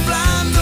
sublime.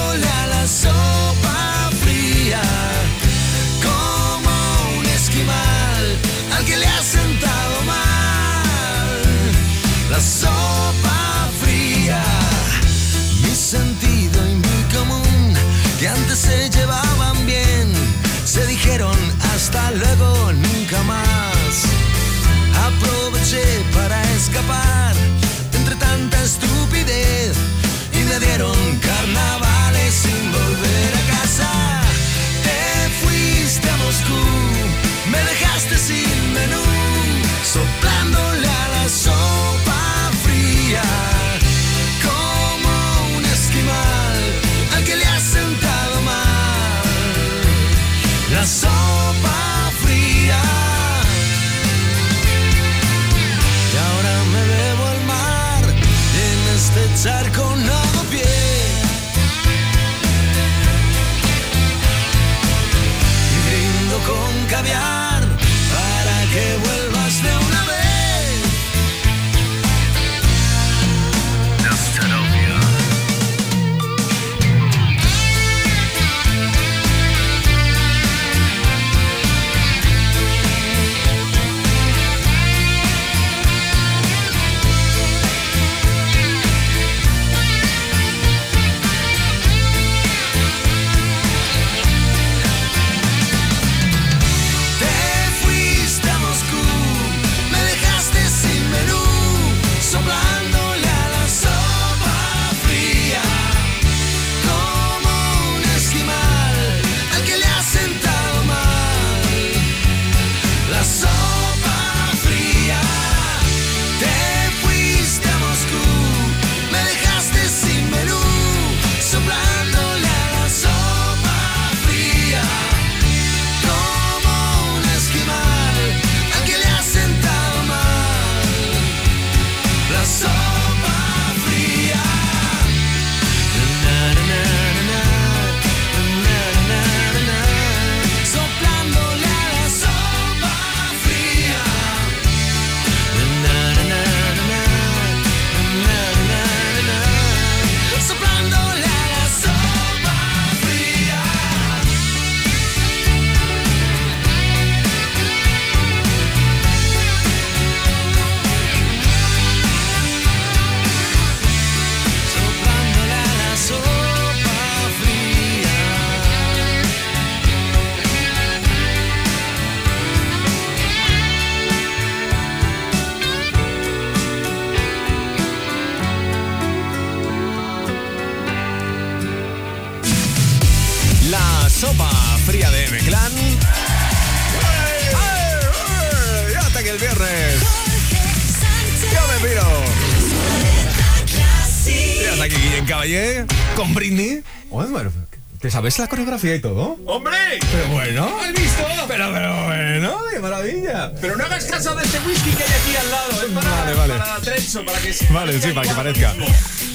sabes la coreografía y todo? ¡Hombre! Pero bueno, ¿has visto? Pero, pero bueno, qué maravilla. Pero no hagas caso de este whisky que hay aquí al lado. Es para, vale, vale. para Trenzo, para que se Vale, sí, para que parezca.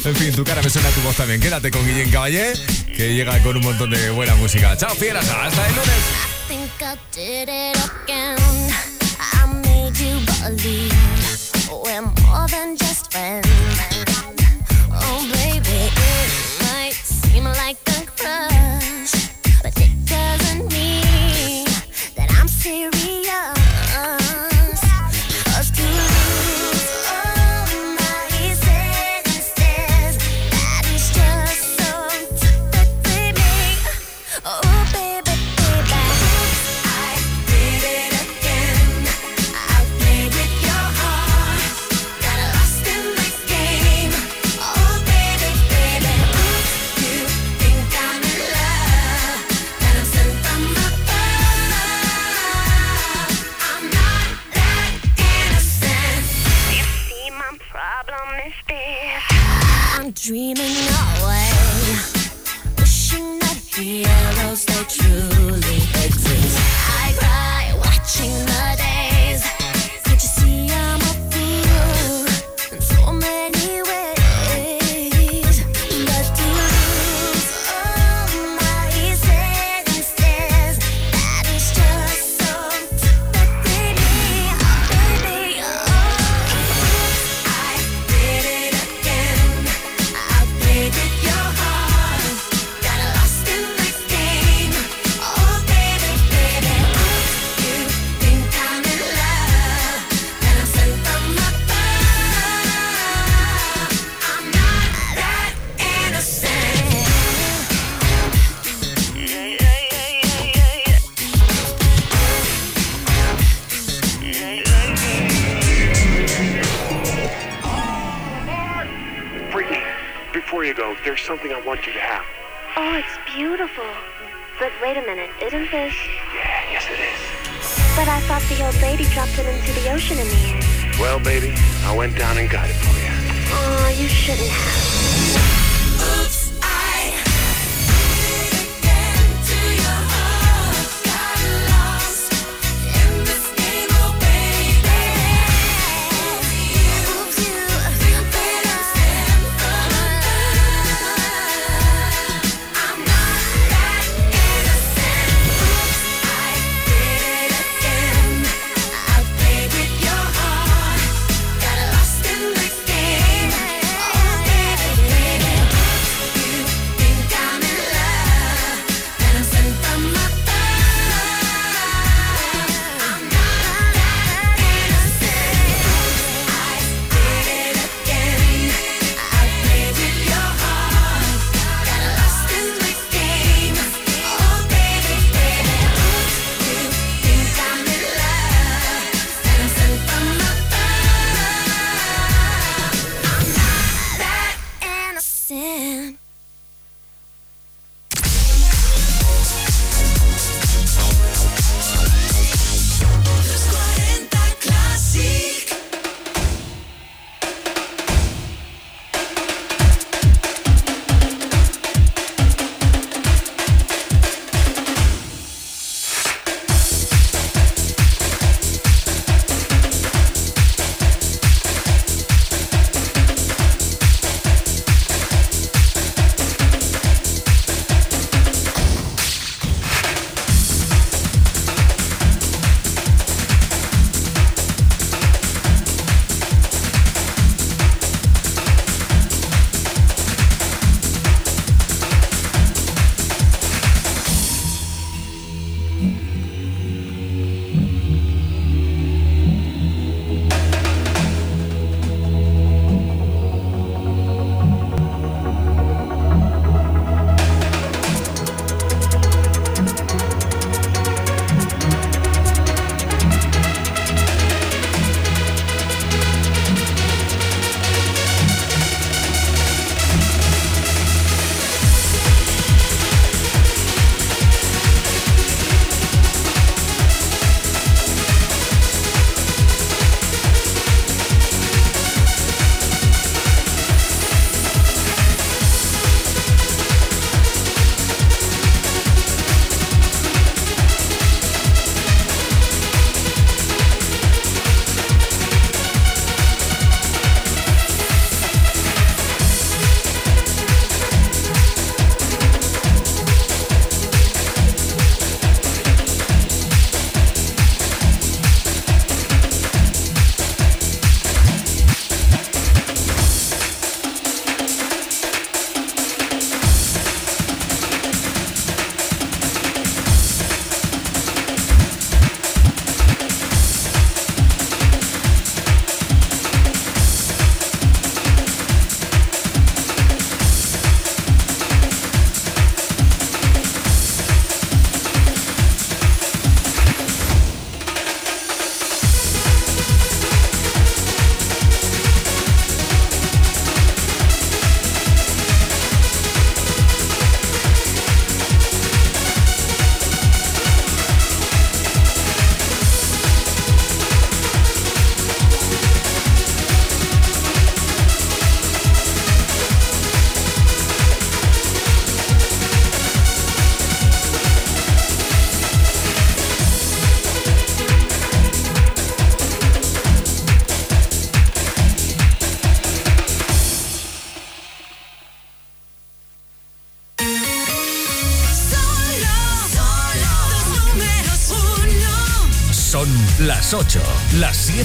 En fin, tu cara me suena a tu voz también. Quédate con Guillén Caballé, que llega con un montón de buena música. Chao, fieras. Hasta el lunes.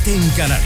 En Canarias.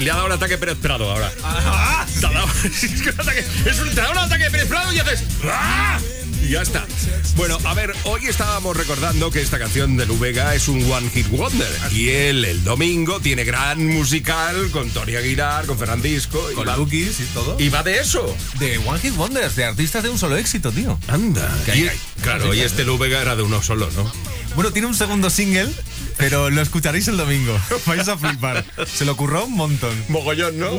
Le ha dado un ataque Pérez Prado ahora. Te ha dado- es, un ataque- es un, te da un ataque Pérez Prado y haces. ¡Ah! Y ya está. Bueno, a ver, hoy estábamos recordando que esta canción de Lu Vega es un One Hit Wonder. Y él, el domingo, tiene gran musical con Tony Aguilar, con Fernandisco. y Con Lukis y todo. Y va de eso. De One Hit Wonders, de artistas de un solo éxito, tío. Anda. Que hay- Y- hay- claro, y este Lu Vega era de uno solo, ¿no? Bueno, tiene un segundo single, pero lo escucharéis el domingo. Vais a flipar. Se lo ocurrió un montón. Mogollón, ¿no?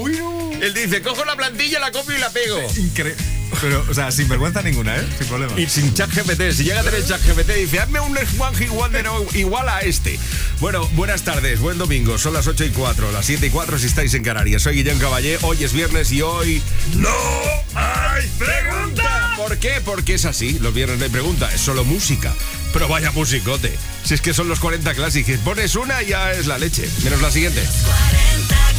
Él dice, cojo la plantilla, la copio y la pego. Increíble. Pero, o sea, sin vergüenza ninguna, ¿eh? Sin problema. Y sin chat GPT, si llega a tener chat GPT, dice, hazme un Hit Wonder igual a este. Bueno, buenas tardes, buen domingo, son las 8 y 4, las 7 y 4 si estáis en Canarias. Soy Guillén Caballé, hoy es viernes y hoy no hay pregunta. ¿Por qué? Porque es así, los viernes no hay pregunta, es solo música. Pero vaya musicote, si es que son los 40 Classic, pones una y ya es la leche, menos la siguiente. 40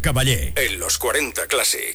Caballé. En los 40 Classic.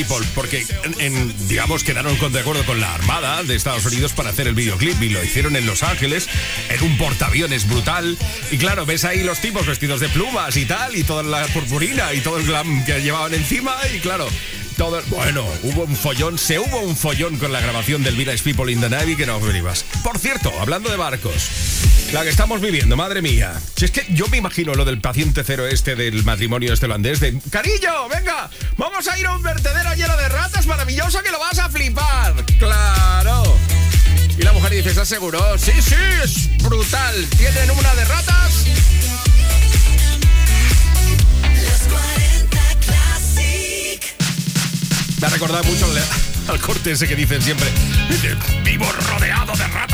People, porque en, digamos quedaron con, de acuerdo con la Armada de Estados Unidos para hacer el videoclip y lo hicieron en Los Ángeles, en un portaaviones brutal. Y claro, ves ahí los tipos vestidos de plumas y tal, y toda la purpurina y todo el glam que llevaban encima, y claro. Todo, bueno, hubo un follón, se hubo un follón con la grabación del Village People in the Navy que no venibas. Por cierto, hablando de barcos, la que estamos viviendo, madre mía. Si es que yo me imagino lo del paciente cero este del matrimonio este holandés de Carillo, venga, vamos a ir a un vertedero lleno de ratas maravilloso que lo vas a flipar. Claro. Y la mujer dice, ¿estás seguro? Sí, sí, es brutal. Tienen una de ratas. Los 40 Classic. Me ha recordado mucho al, corte ese que dicen siempre, vivo rodeado de ratas.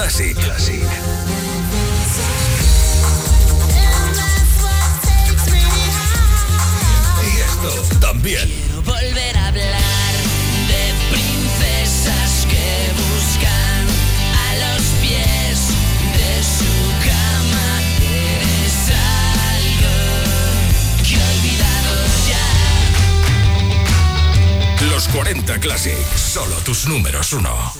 Classic. Classic. Y esto también. Quiero volver a hablar de princesas que buscan a los pies de su cama. Eres algo que he olvidado ya. Los 40 Classic. Solo tus números uno.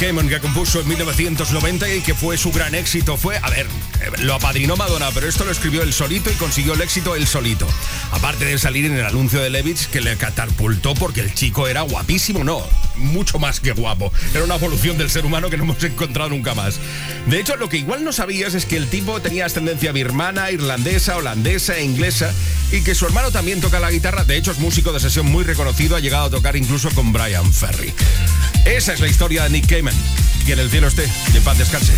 Que compuso en 1990 y que fue su gran éxito. Fue, a ver, eh, lo apadrinó Madonna, pero esto lo escribió él solito y consiguió el éxito él solito. Aparte de salir en el anuncio de Levitz que le catapultó porque el chico era guapísimo, no, mucho más que guapo. Era una evolución del ser humano que no hemos encontrado nunca más. De hecho, lo que igual no sabías es que el tipo tenía ascendencia birmana, irlandesa, holandesa e inglesa y que su hermano también toca la guitarra. De hecho, es músico de sesión muy reconocido, ha llegado a tocar incluso con Brian Ferry. Esa es la historia de Nick Cayman. Que en el cielo esté y en paz descanse.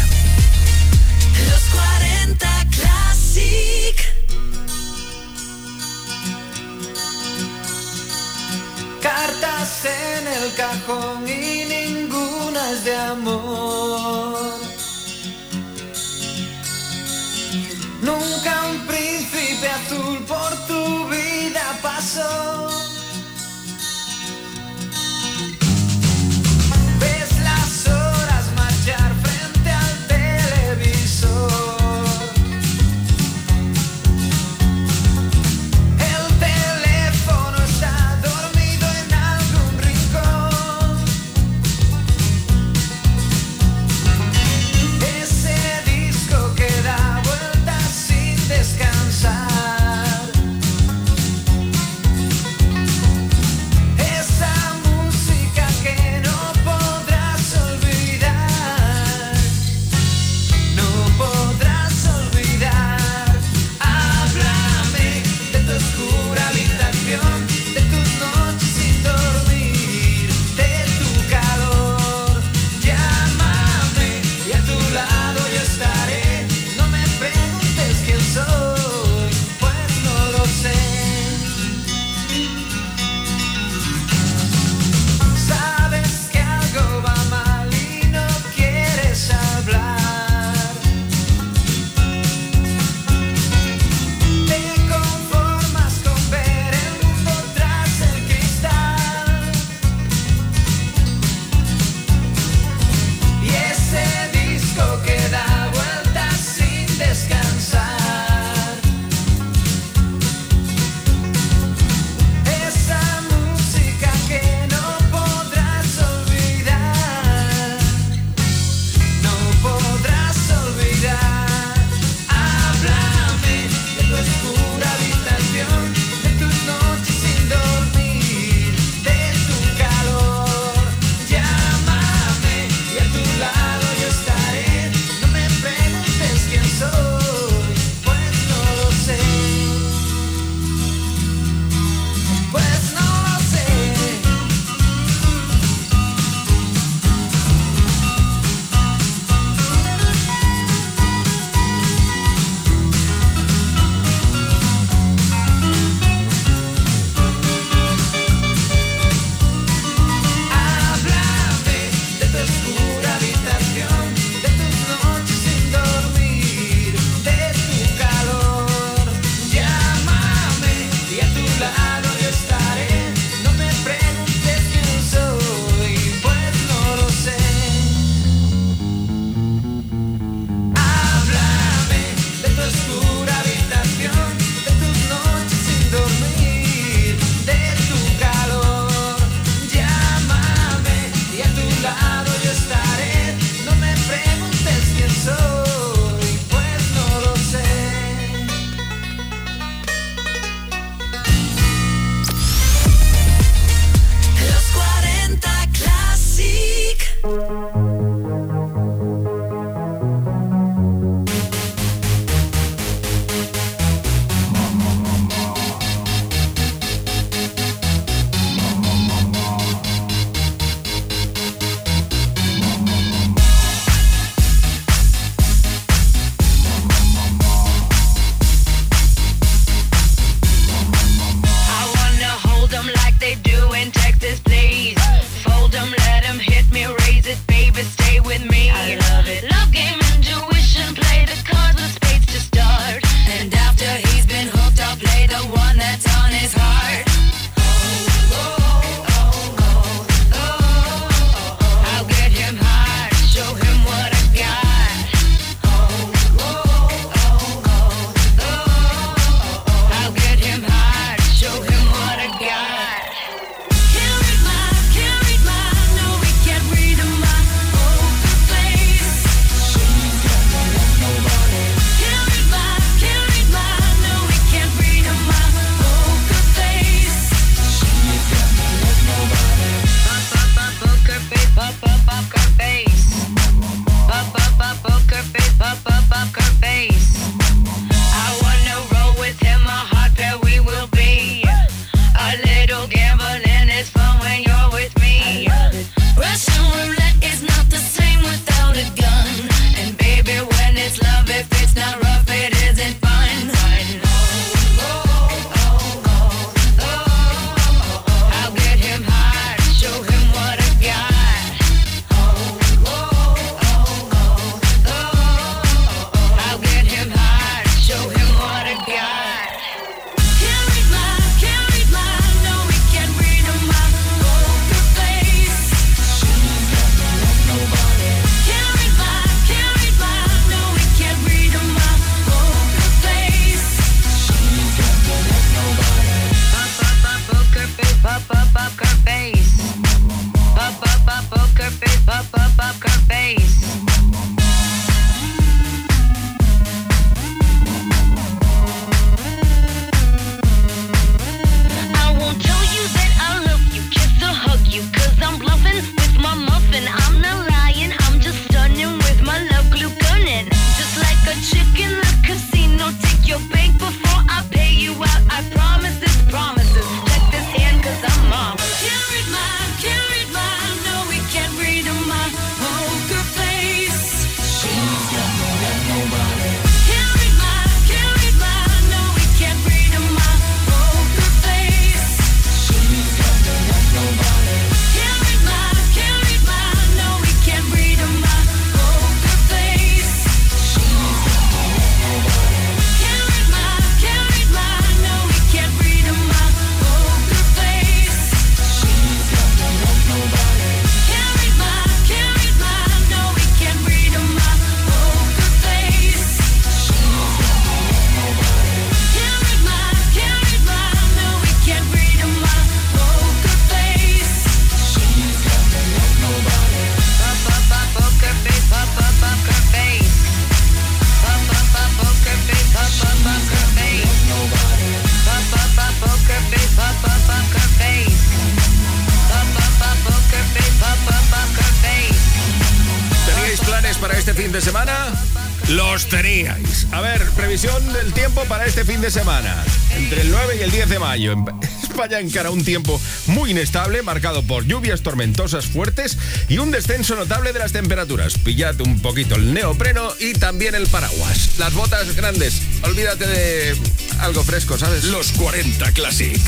Mayo. España encara un tiempo muy inestable, marcado por lluvias tormentosas fuertes y un descenso notable de las temperaturas. Pillad un poquito el neopreno y también el paraguas. Las botas grandes. Olvídate de algo fresco, ¿sabes? Los 40 Classic.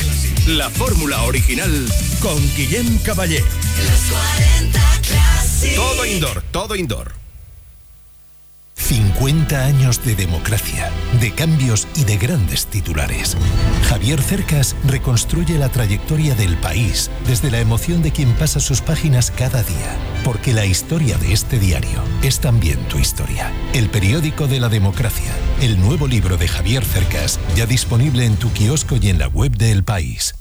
La fórmula original con Guillem Caballé. Los 40 Classic. Todo indoor, todo indoor. 50 años de democracia, de cambios y de grandes titulares. Javier Cercas reconstruye la trayectoria del país desde la emoción de quien pasa sus páginas cada día. Porque la historia de este diario es también tu historia. El periódico de la democracia. El nuevo libro de Javier Cercas, ya disponible en tu kiosco y en la web de El País.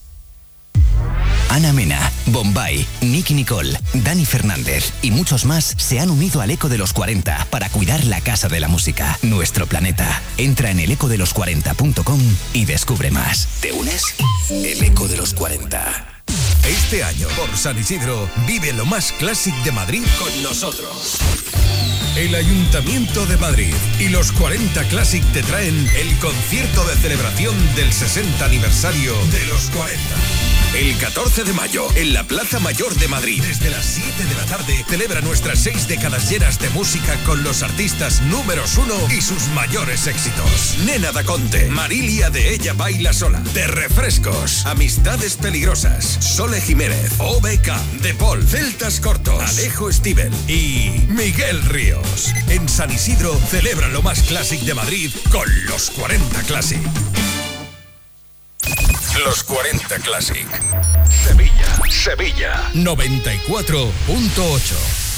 Ana Mena, Bombay, Nicky Nicole, Dani Fernández y muchos más se han unido al Eco de los 40 para cuidar la Casa de la Música, nuestro planeta. Entra en elecodelos40.com y descubre más. ¿Te unes? El Eco de los 40. Este año, por San Isidro, vive lo más clásico de Madrid con nosotros. El Ayuntamiento de Madrid y los 40 Classic te traen el concierto de celebración del 60 aniversario de los 40. El 14 de mayo, en la Plaza Mayor de Madrid, desde las 7 de la tarde, celebra nuestras seis décadas llenas de música con los artistas números uno y sus mayores éxitos. Nena da Conte, Marilia de Ella Baila Sola, De Refrescos, Amistades Peligrosas, Jiménez, OBK, De Paul, Celtas Cortos, Alejo Stivel y Miguel Ríos. En San Isidro celebra lo más clásico de Madrid con los 40 Classic. Los 40 Classic. Sevilla, Sevilla. 94.8.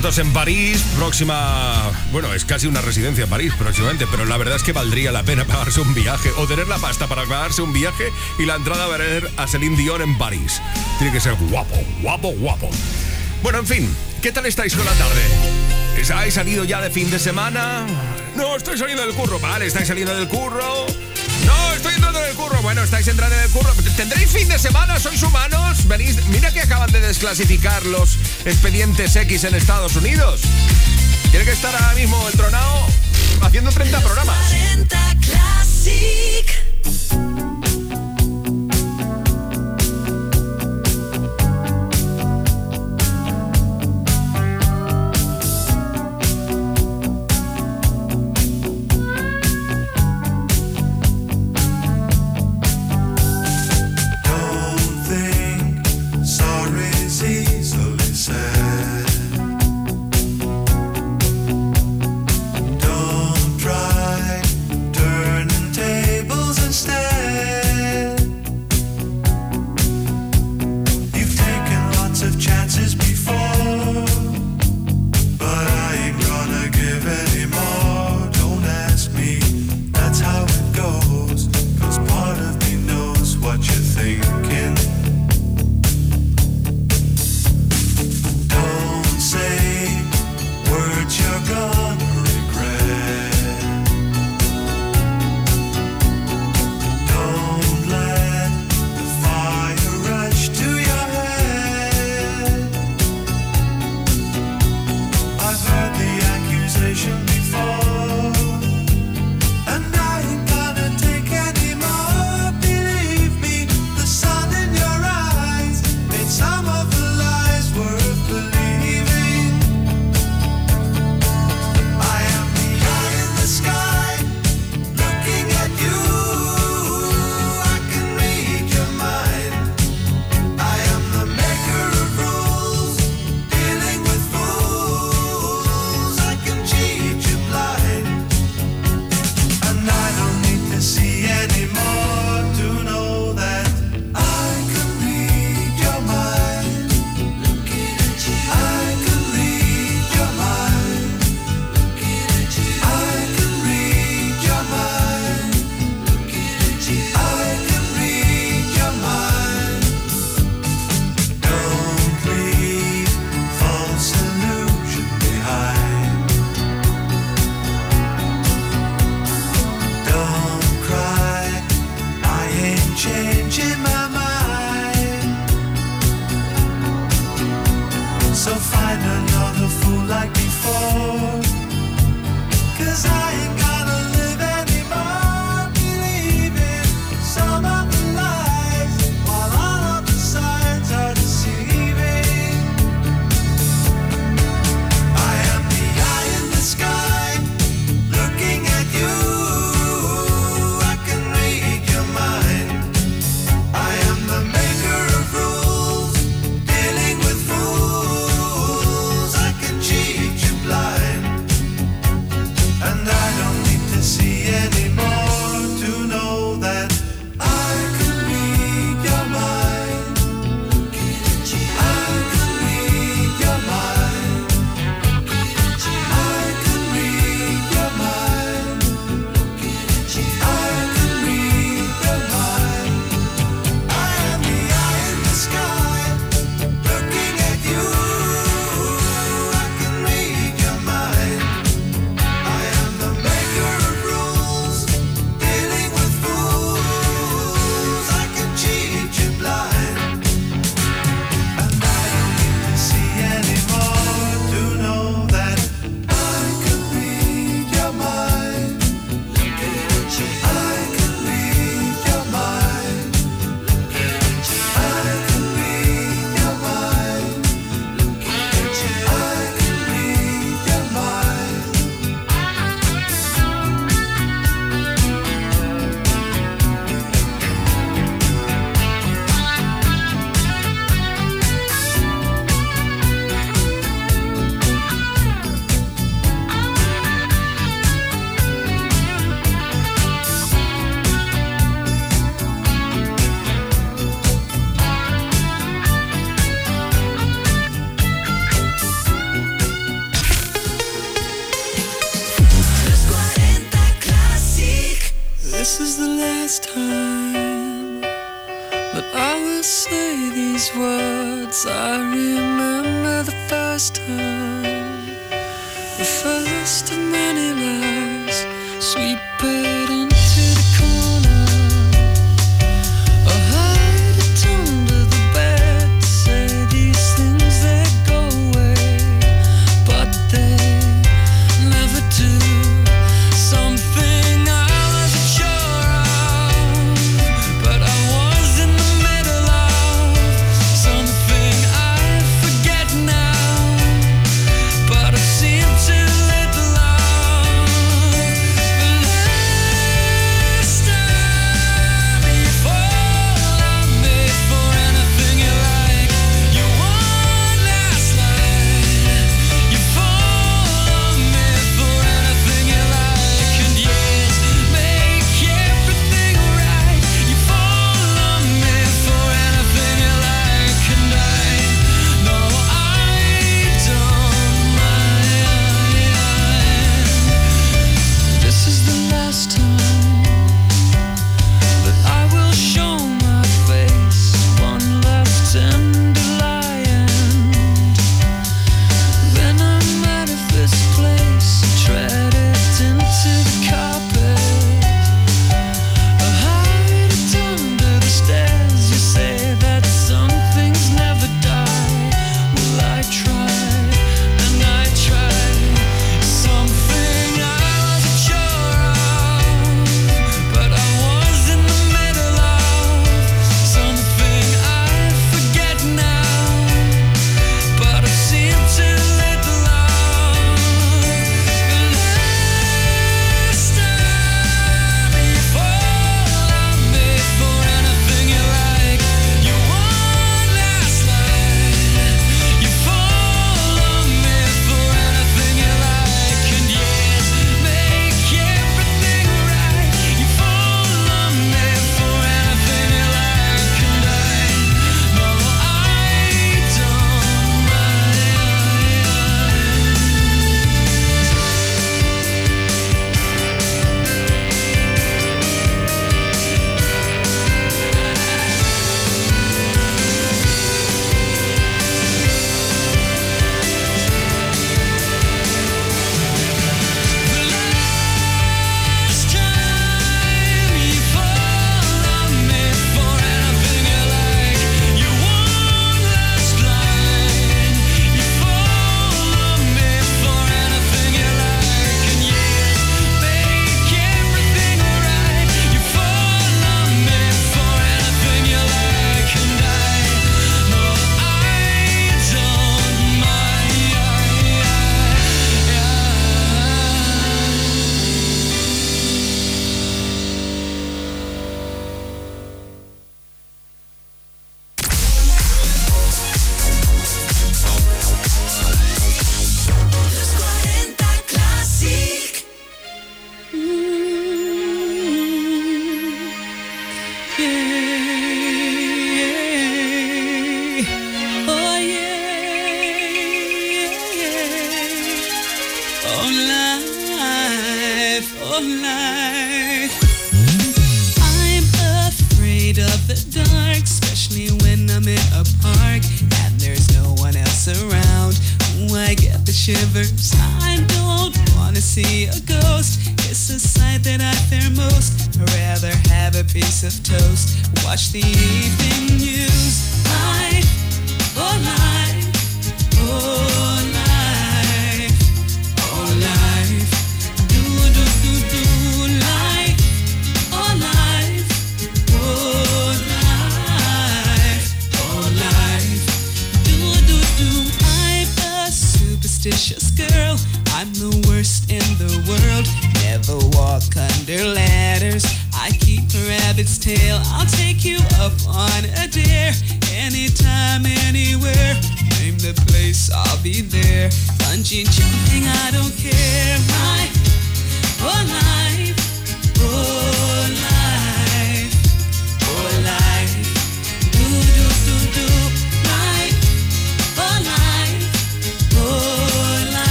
Conciertos en París, próxima. Bueno, es casi una residencia en París próximamente, pero la verdad es que valdría la pena pagarse un viaje o tener la pasta para pagarse un viaje y la entrada a ver a Celine Dion en París. Tiene que ser guapo, guapo, guapo. Bueno, en fin, ¿qué tal estáis con la tarde? ¿Habéis salido ya de fin de semana? No, estoy saliendo del curro. Vale, estáis saliendo del curro. No, estoy entrando en el curro. Bueno, estáis entrando en el curro. ¿Tendréis fin de semana? ¿Sois humanos? Venís. Mira que acaban de desclasificar los expedientes X en Estados Unidos. Tiene que estar ahora mismo el tronado haciendo 30 programas. 40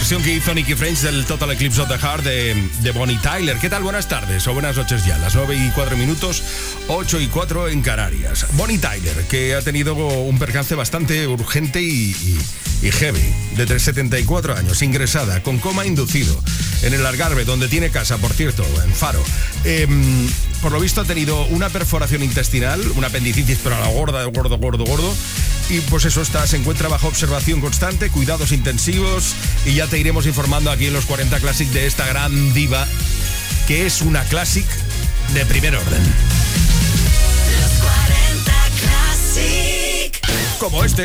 versión que hizo Nicky French del Total Eclipse of the Heart de, de, Bonnie Tyler. ¿Qué tal? Buenas tardes o buenas noches ya. Las 9 y 4 minutos, 8 y 4 en Canarias. Bonnie Tyler, que ha tenido un percance bastante urgente y, y, y heavy. De 74 años, ingresada, con coma inducido, en el Algarve, donde tiene casa, por cierto, en Faro. Em, por lo visto ha tenido una perforación intestinal, una apendicitis, pero a la gorda, gordo, gordo, gordo y pues eso está, se encuentra bajo observación constante, cuidados intensivos y ya te iremos informando aquí en los 40 Classic de esta gran diva que es una Classic de primer orden. Los 40 Classic. Como este.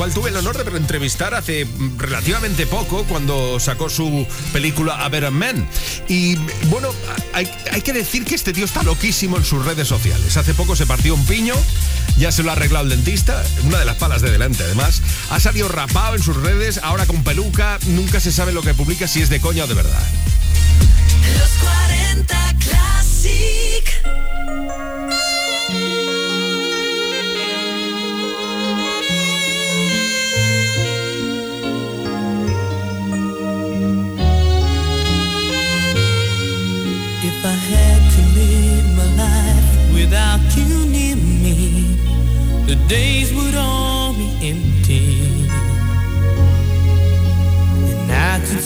Cual tuve el honor de entrevistar hace relativamente poco, cuando sacó su película A Better Man. Y bueno, hay, hay que decir que este tío está loquísimo en sus redes sociales. Hace poco se partió un piño, ya se lo ha arreglado el dentista, una de las palas de delante además. Ha salido rapado en sus redes, ahora con peluca, nunca se sabe lo que publica, si es de coña o de verdad.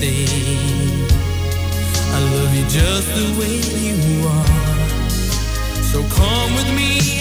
thing. I love you just the way you are. So come with me.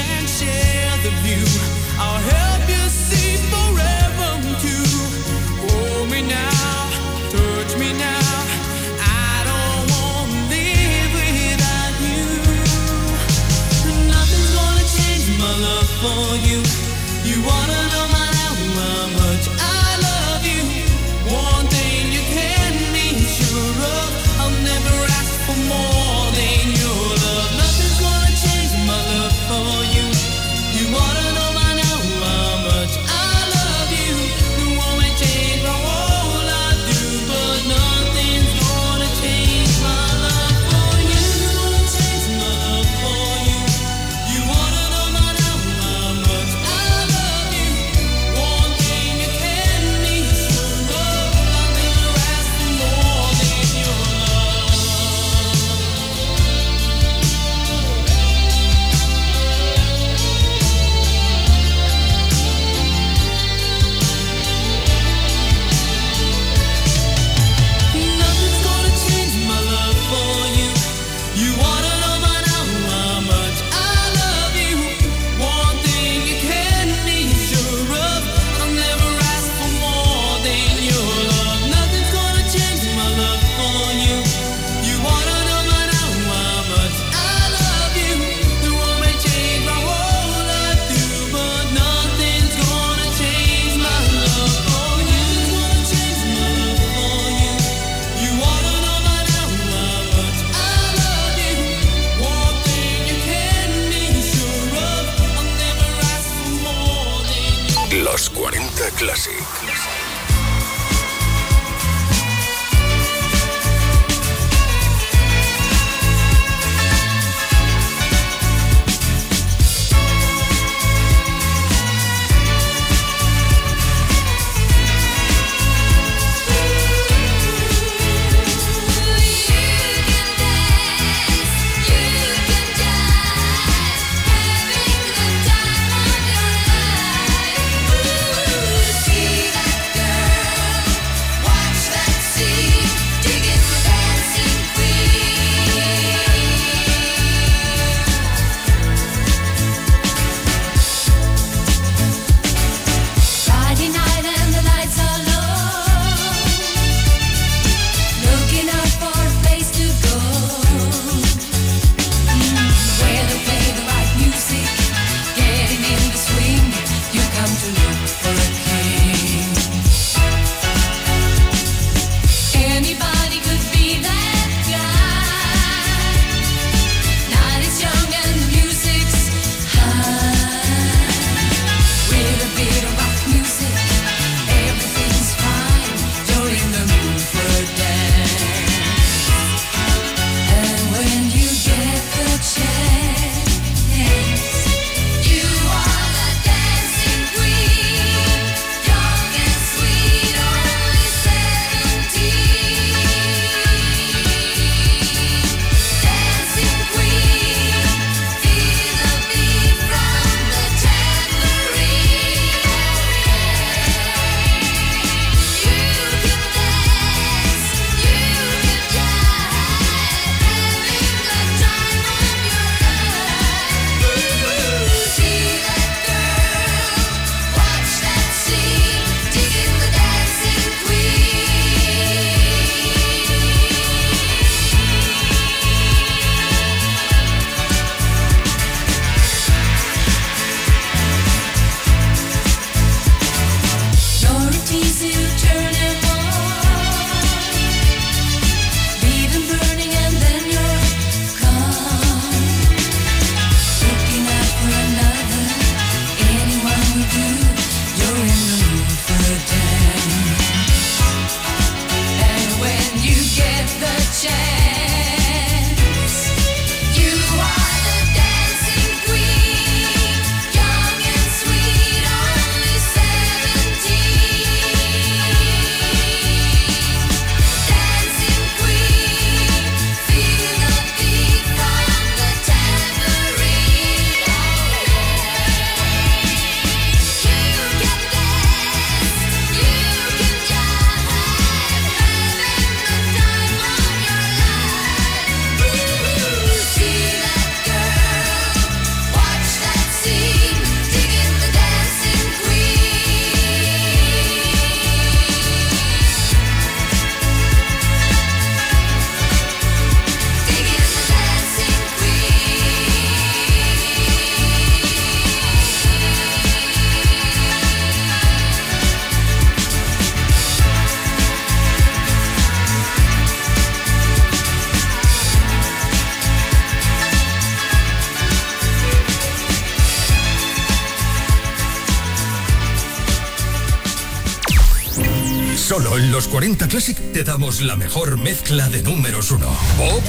Te damos la mejor mezcla de números uno. Pop,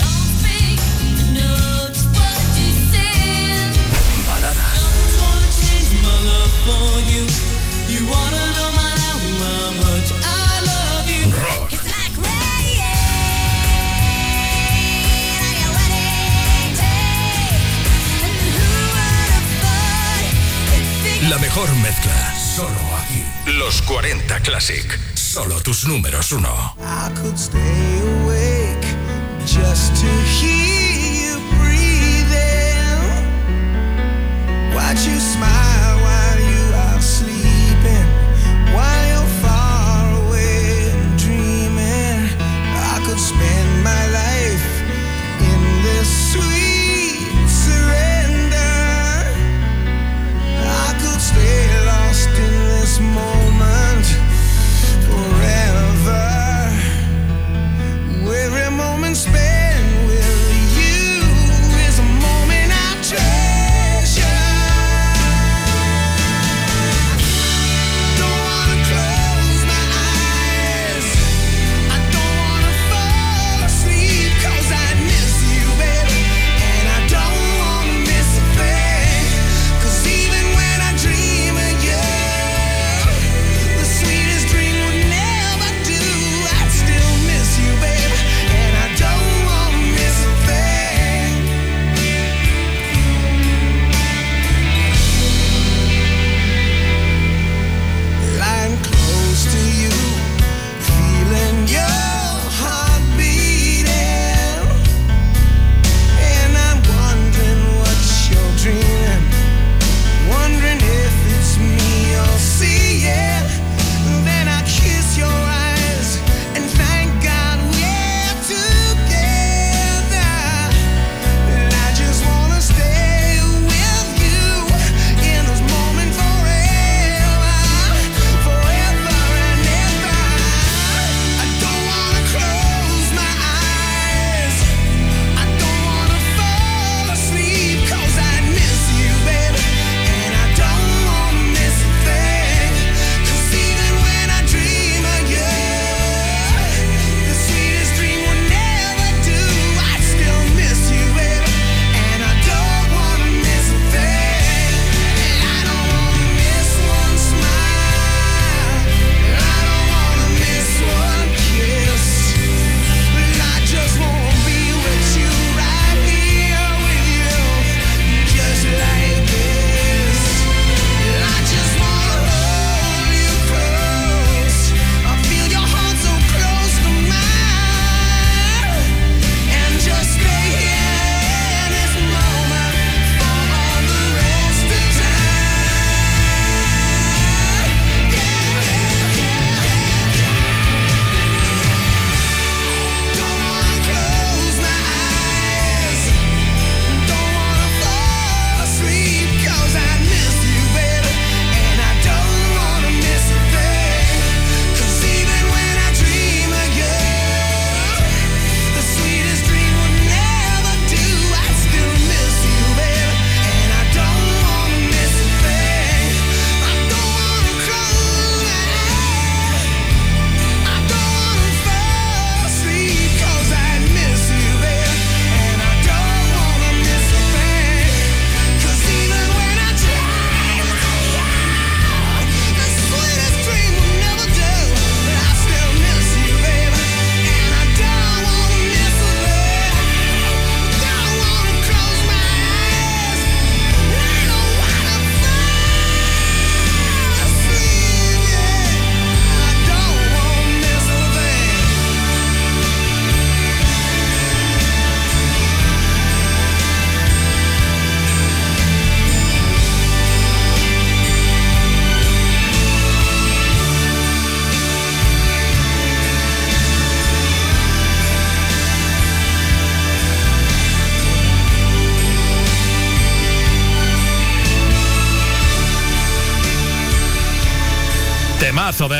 baladas, rock, la mejor mezcla. Solo aquí. Los 40 Classic. Solo tus números uno. I could stay awake just to hear you breathing. Watch you smile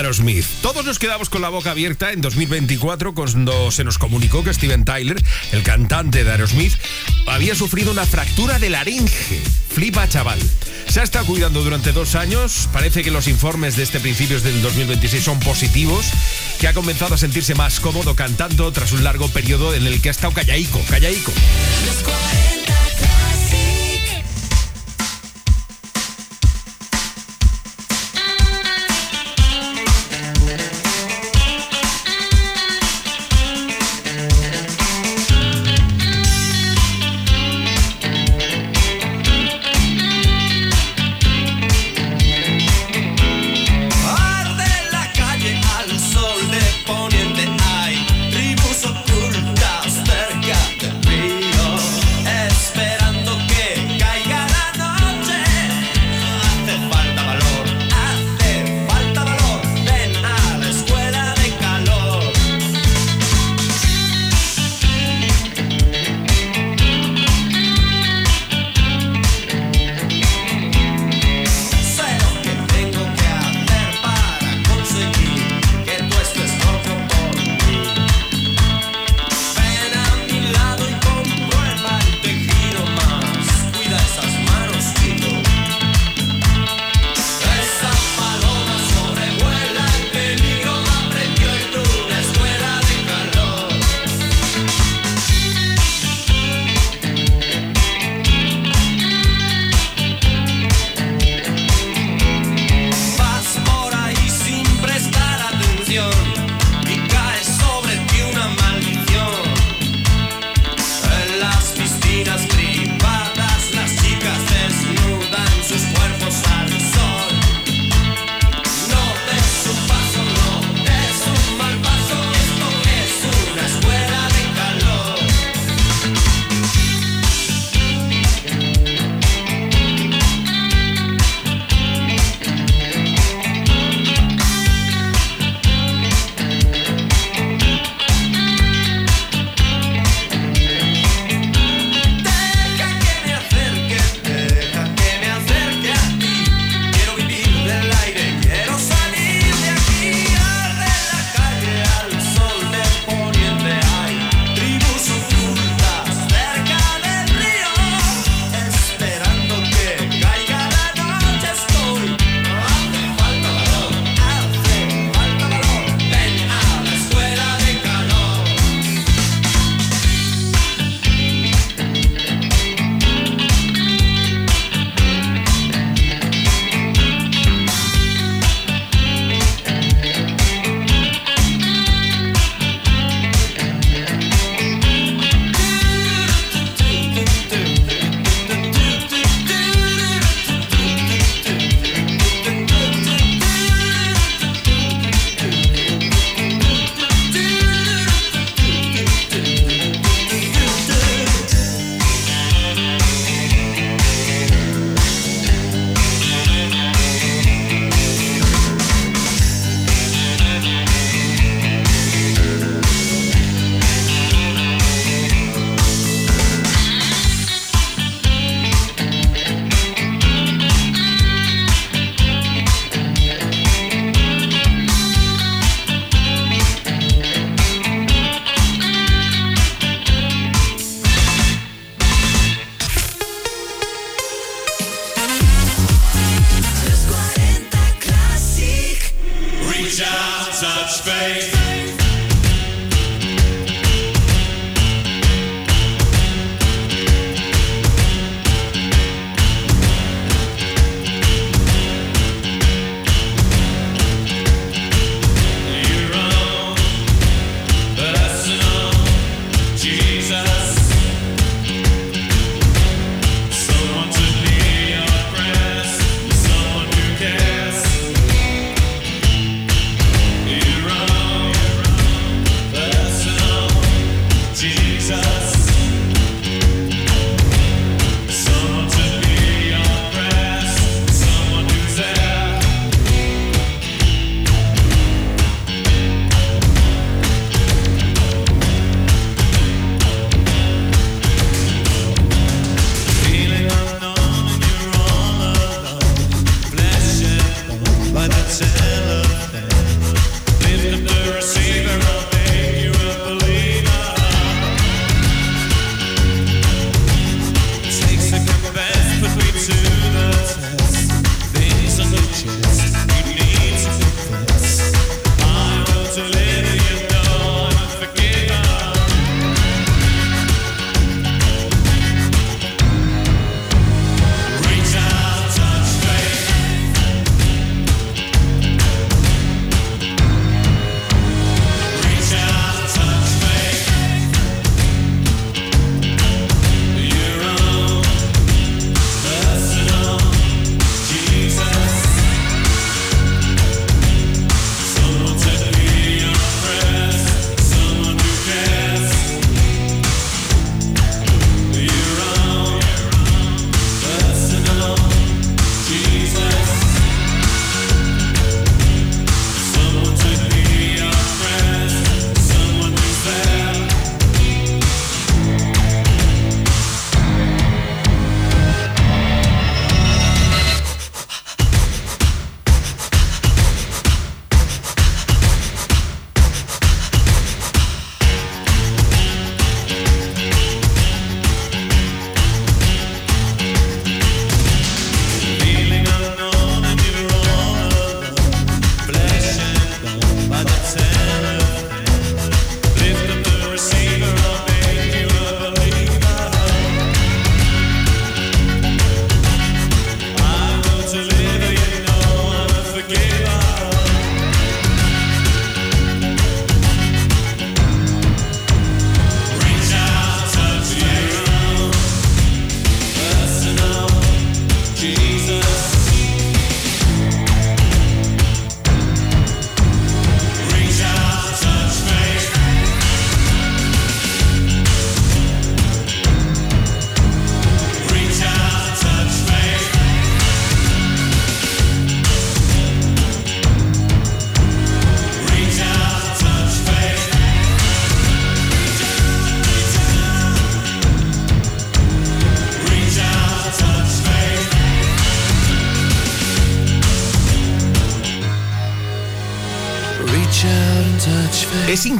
Aerosmith. Todos nos quedamos con la boca abierta en 2024 cuando se nos comunicó que Steven Tyler, el cantante de Aerosmith, había sufrido una fractura de laringe. Flipa, chaval. Se ha estado cuidando durante dos años. Parece que los informes de este principios del 2026 son positivos. Que ha comenzado a sentirse más cómodo cantando tras un largo periodo en el que ha estado callaico, callaico.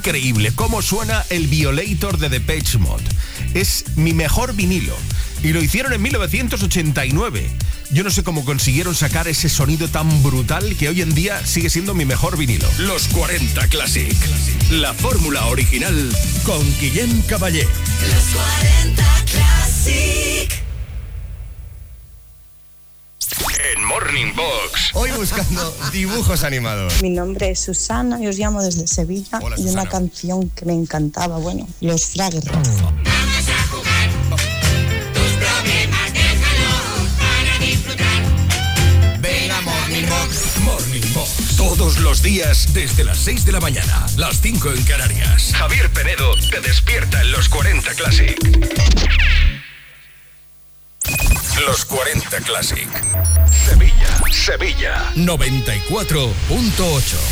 increíble cómo suena el Violator de Depeche Mode. Es mi mejor vinilo y lo hicieron en 1989. Yo no sé cómo consiguieron sacar ese sonido tan brutal que hoy en día sigue siendo mi mejor vinilo. Los 40 Classic. La fórmula original con Guillem Caballé. Los 40 Hoy buscando dibujos animados. Mi nombre es Susana y os llamo desde Sevilla. Hola, y una canción que me encantaba, bueno, Los Fraggles. Todos los días desde las 6 de la mañana, las 5 en Canarias. Javier Penedo te despierta en los 40 Classic. Los 40 Classic. Sevilla, Sevilla 94.8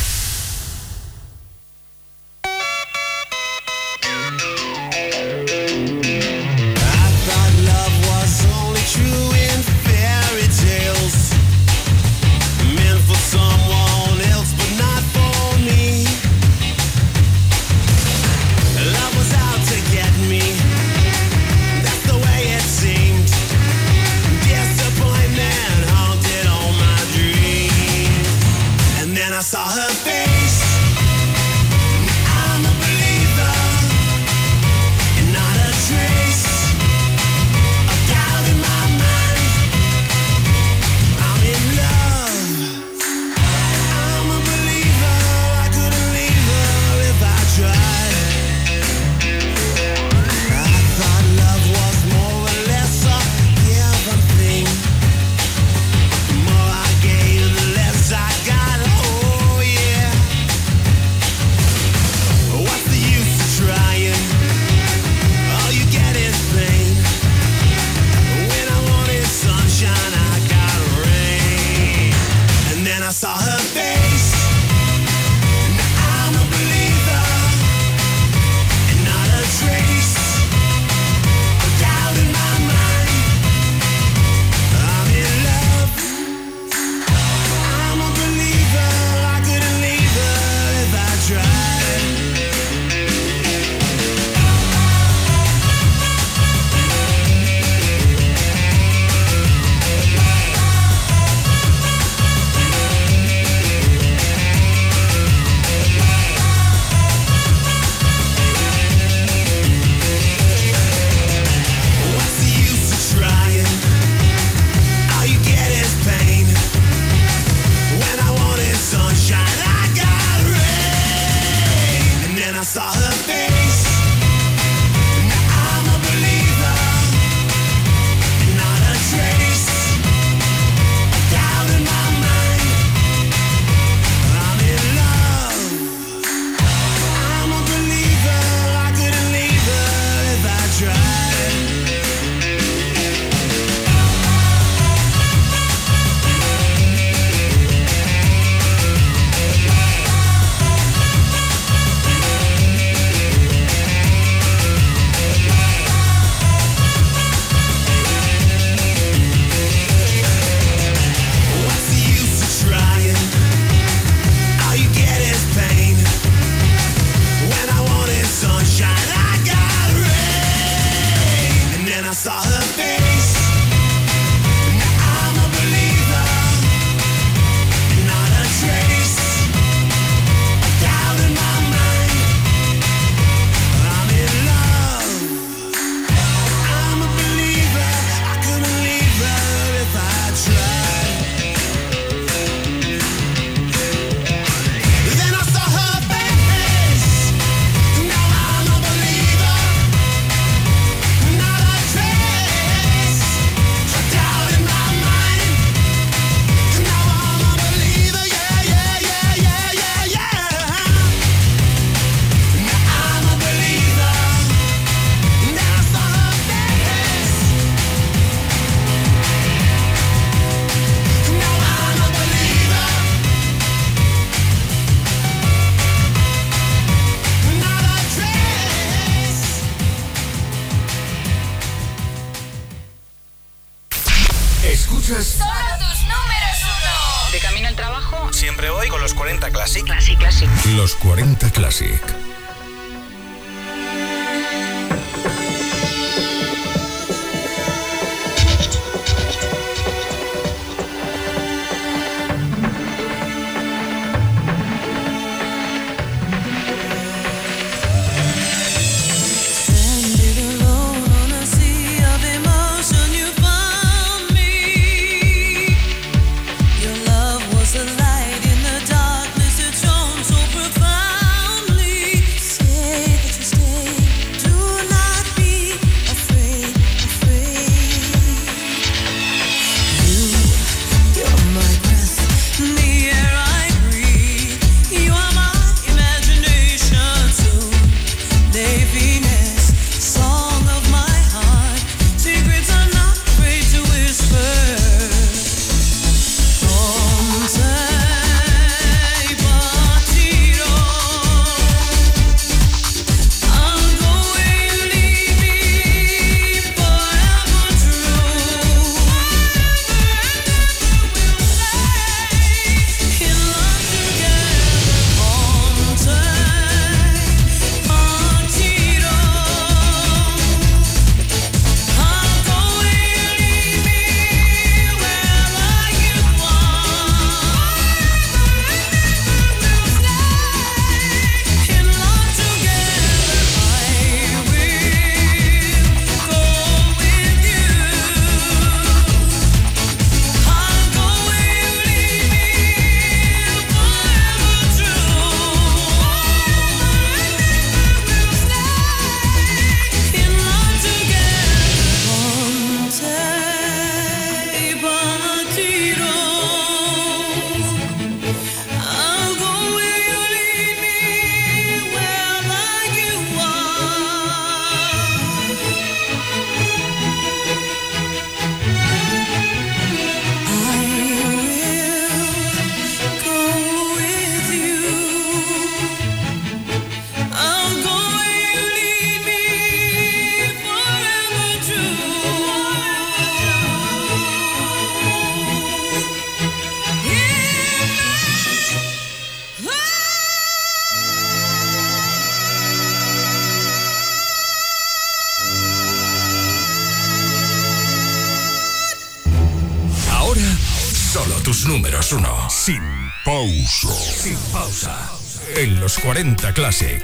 40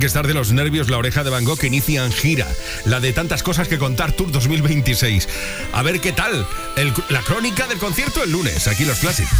que estar de los nervios la oreja de Van Gogh que inician gira, la de tantas cosas que contar Tour 2026. A ver qué tal, la crónica del concierto el lunes, aquí los clásicos.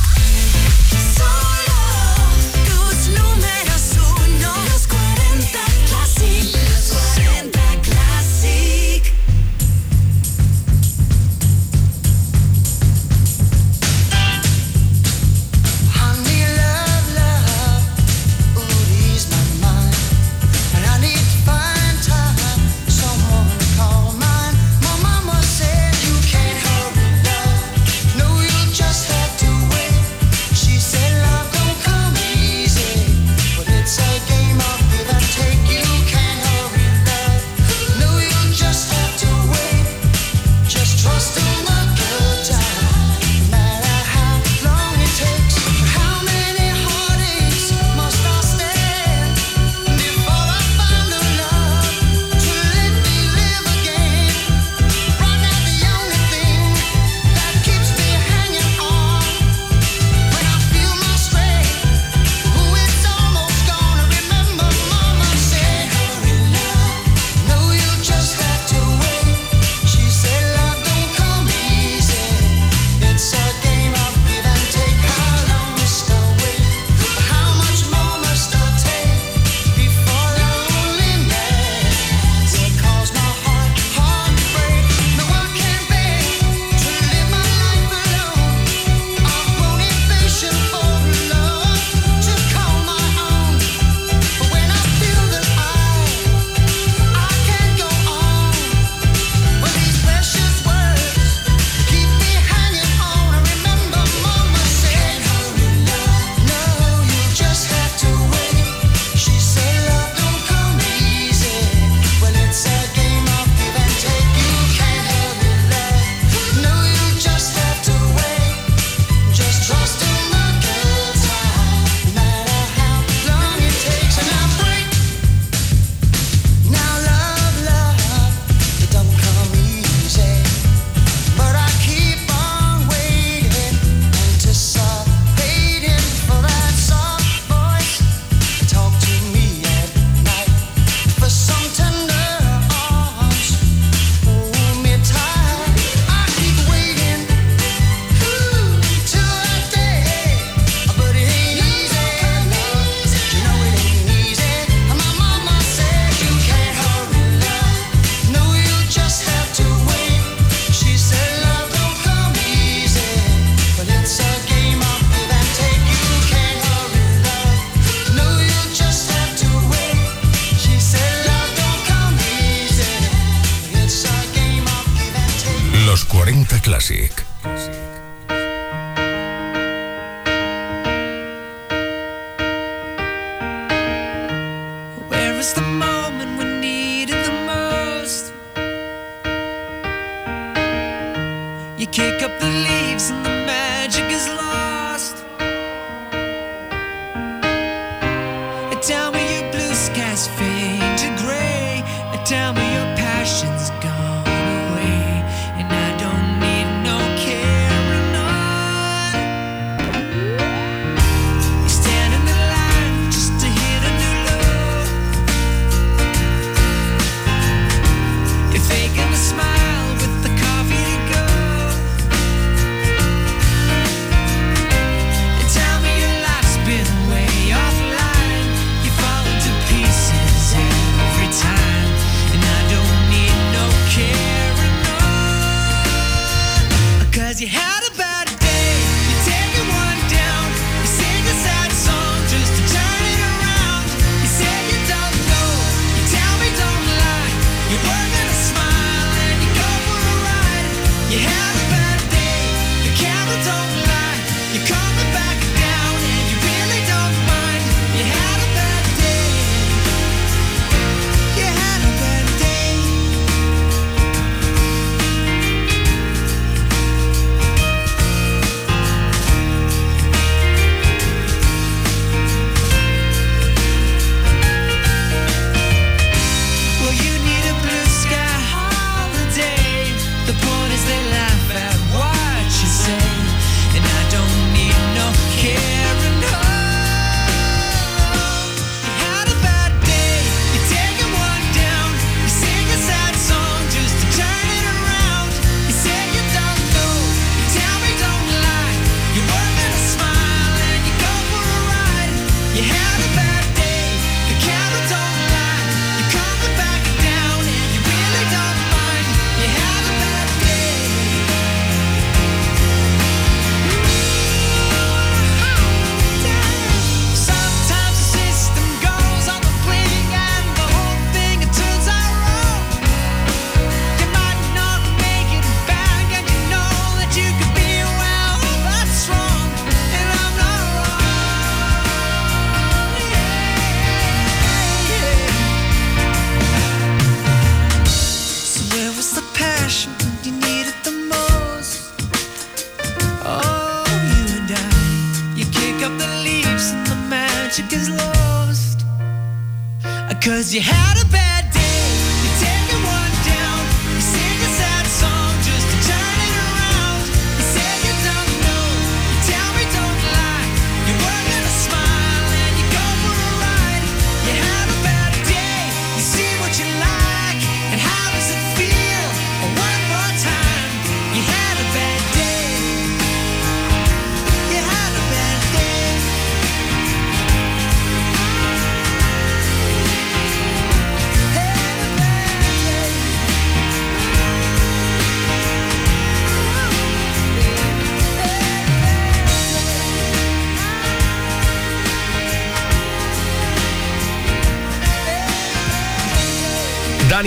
tell me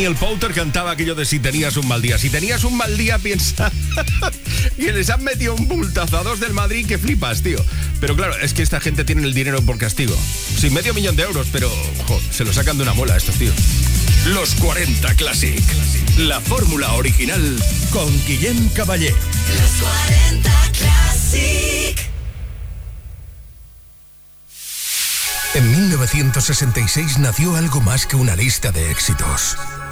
Daniel Powter cantaba aquello de si tenías un mal día. Si tenías un mal día, piensa que les han metido un multazo a dos del Madrid que flipas, tío. Pero claro, es que esta gente tiene el dinero por castigo. Sí, medio millón de euros, pero jo, se lo sacan de una muela estos tíos. Los 40 Classic. La fórmula original con Guillem Caballé. Los 40 Classic. En 1966 nació algo más que una lista de éxitos.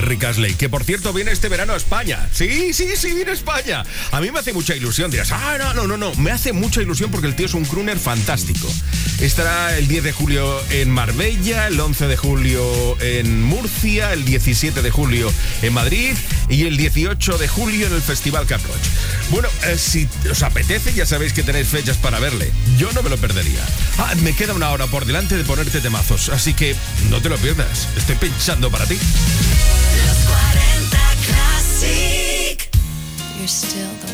de que por cierto viene este verano a España. Sí, sí, sí, viene a España. A mí me hace mucha ilusión, dirás, ah, no, no, no, no, me hace mucha ilusión porque el tío es un crooner fantástico. Estará el 10 de julio en Marbella, el 11 de julio en Murcia, el 17 de julio en Madrid y el 18 de julio en el Festival Cap Bueno, eh, si os apetece, ya sabéis que tenéis fechas para verle. Yo no me lo perdería. Ah, me queda una hora por delante de ponerte temazos, así que no te lo pierdas. Estoy pinchando para ti. still the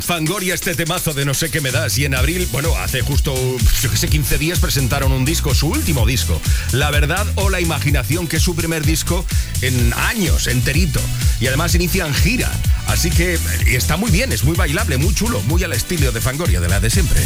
Fangoria este temazo de No sé qué me das. Y en abril, bueno, hace justo, yo sé, 15 días presentaron un disco, su último disco. La verdad o la imaginación, que es su primer disco en años, enterito. Y además inician gira. Así que eh, está muy bien, es muy bailable, muy chulo, muy al estilo de Fangoria, de la de siempre.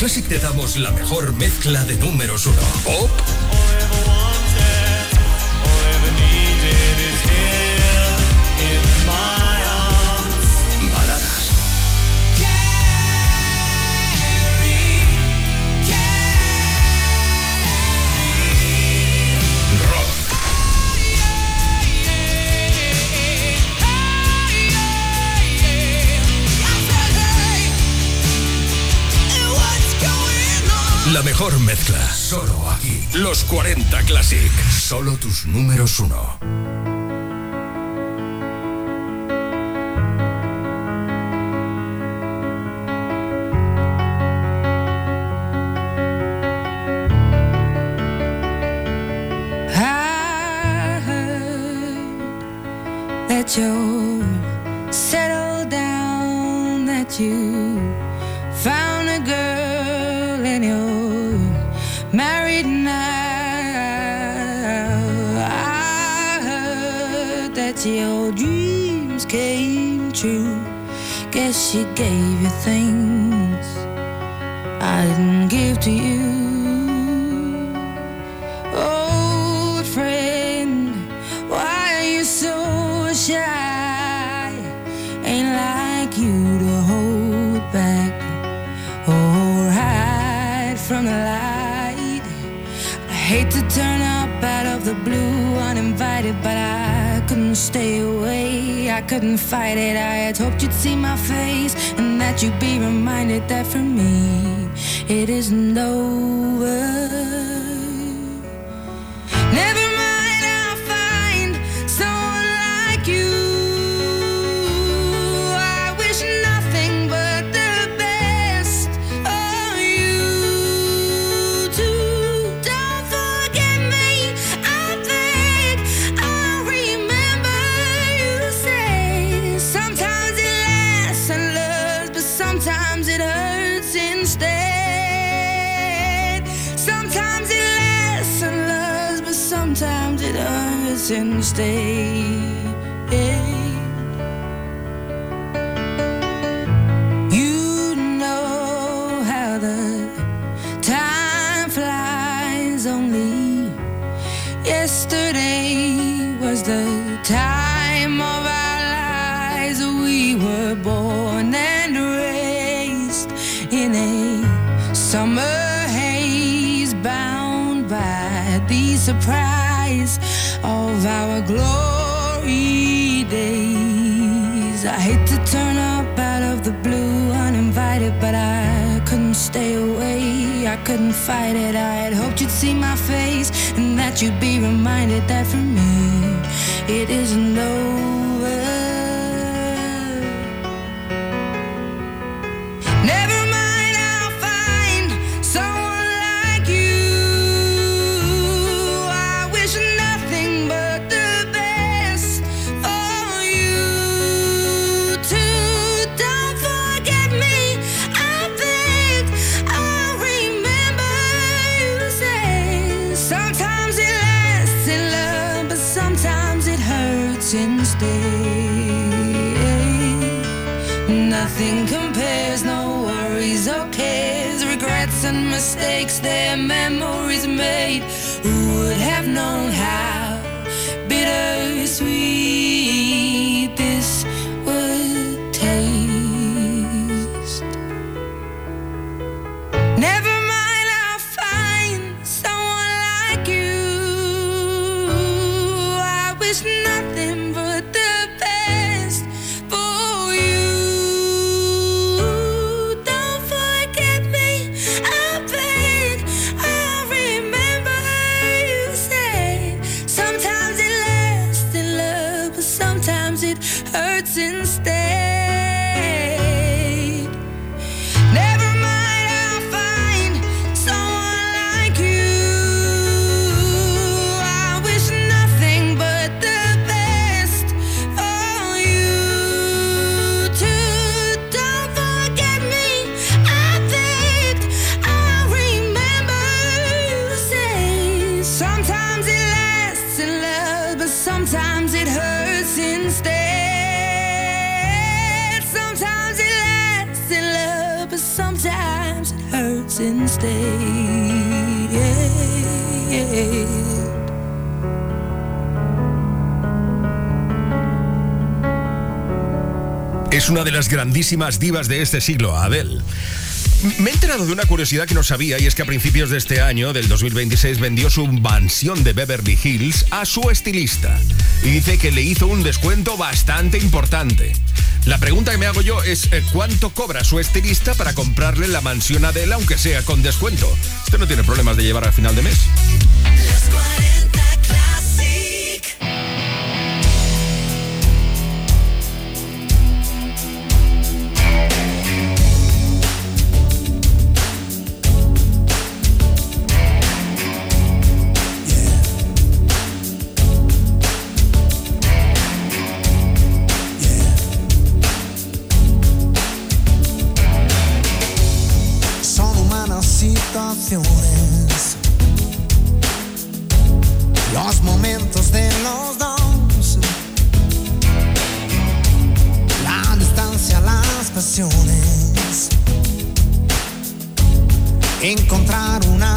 Classic te damos la mejor mezcla de números uno. mejor mezcla. Solo aquí. Los 40 Classic. Solo tus números uno. grandísimas divas de este siglo, Adele. Me he enterado de una curiosidad que no sabía y es que a principios de este año, del 2026, vendió su mansión de Beverly Hills a su estilista y dice que le hizo un descuento bastante importante. La pregunta que me hago yo es eh, ¿cuánto cobra su estilista para comprarle la mansión a Adele aunque sea con descuento? Esto no tiene problemas de llevar al final de mes. encontrar una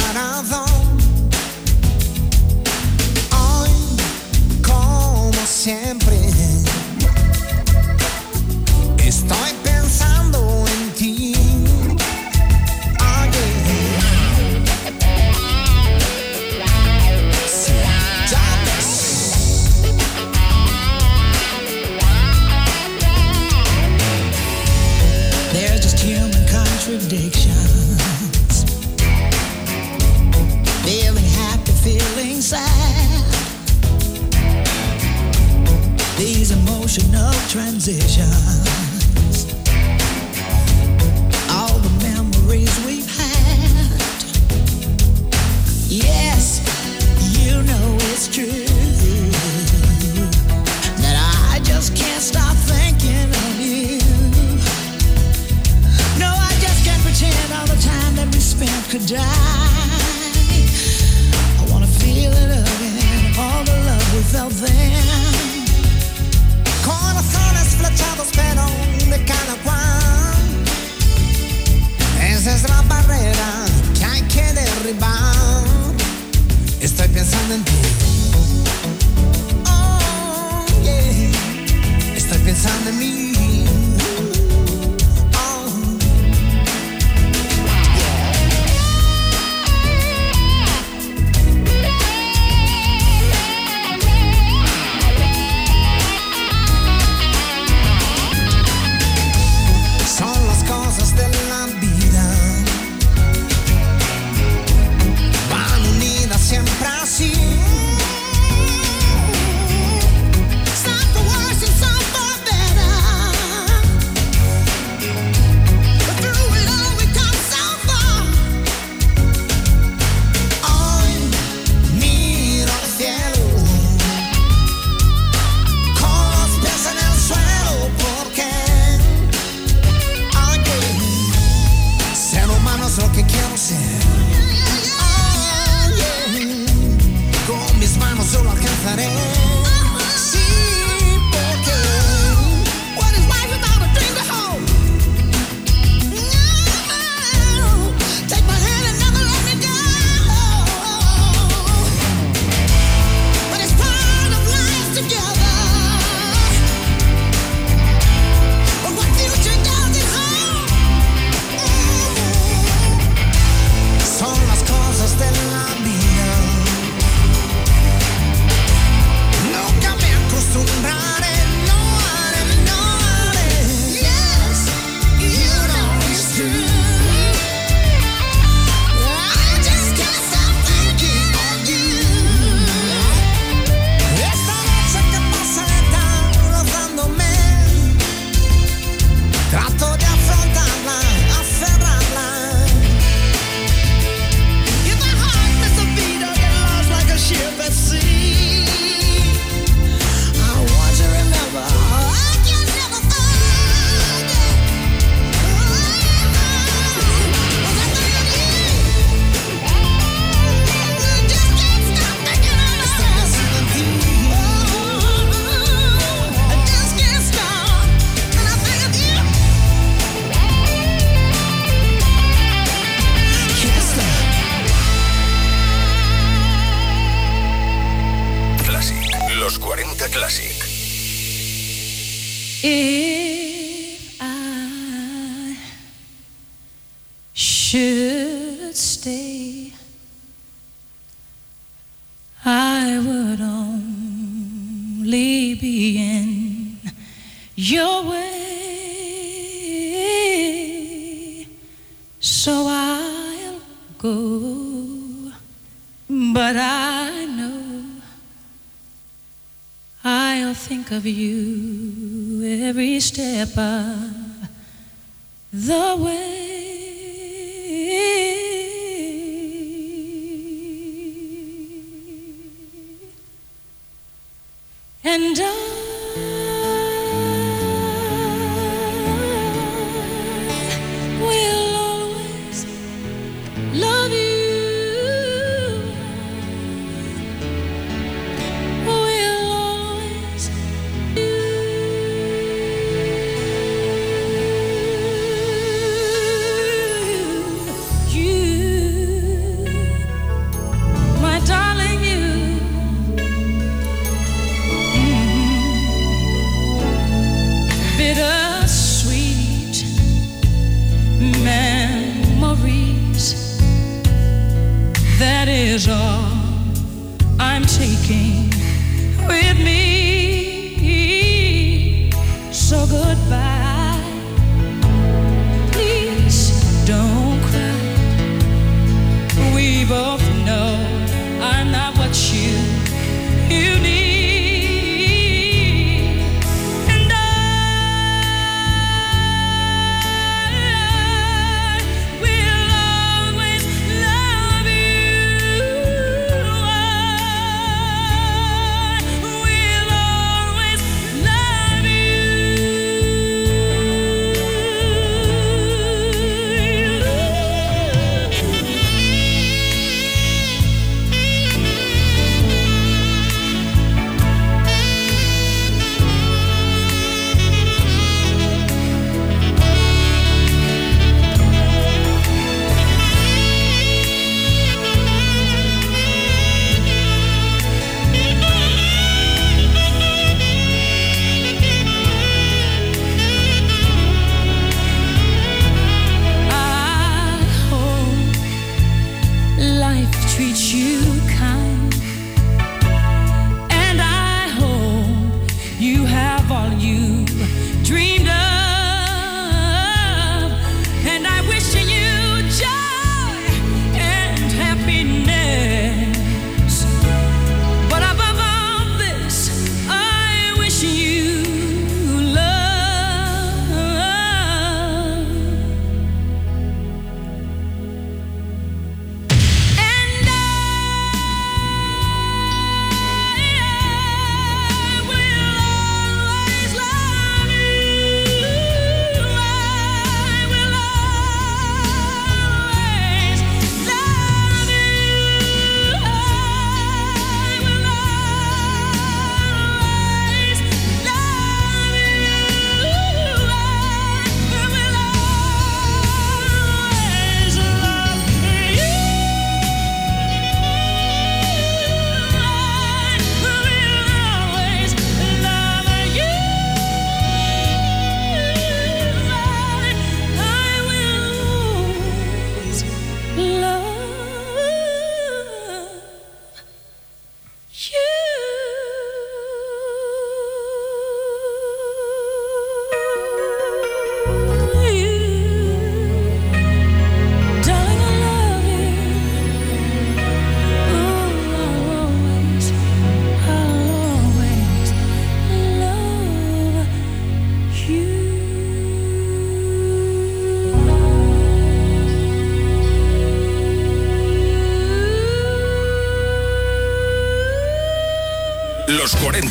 escapar.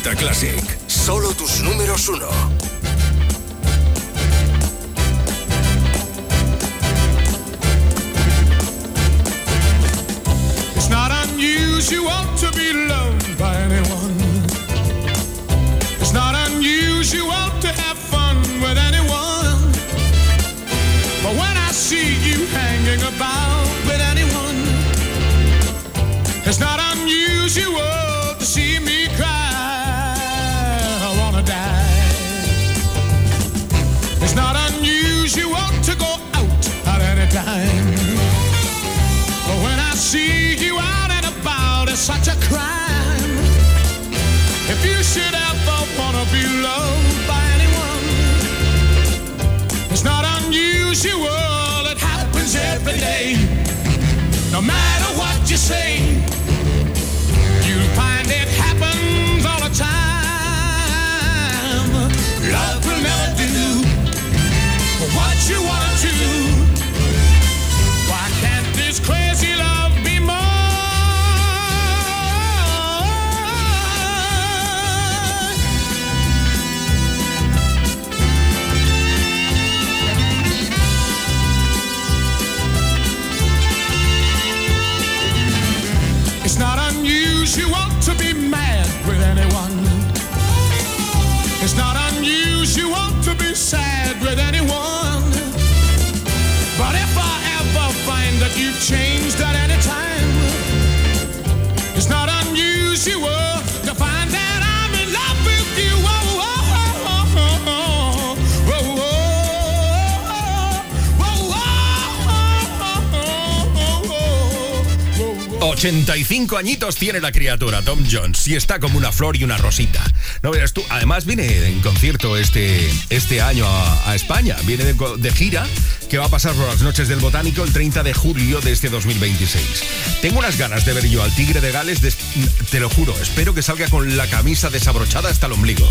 40 Classic. Solo tus números uno. Cinco añitos tiene la criatura, Tom Jones, y está como una flor y una rosita. No verás tú, además viene en concierto este, este año a, España, viene de, de, gira que va a pasar por las noches del Botánico el 30 de julio de este 2026. Tengo unas ganas de ver yo al Tigre de Gales, de, te lo juro, espero que salga con la camisa desabrochada hasta el ombligo.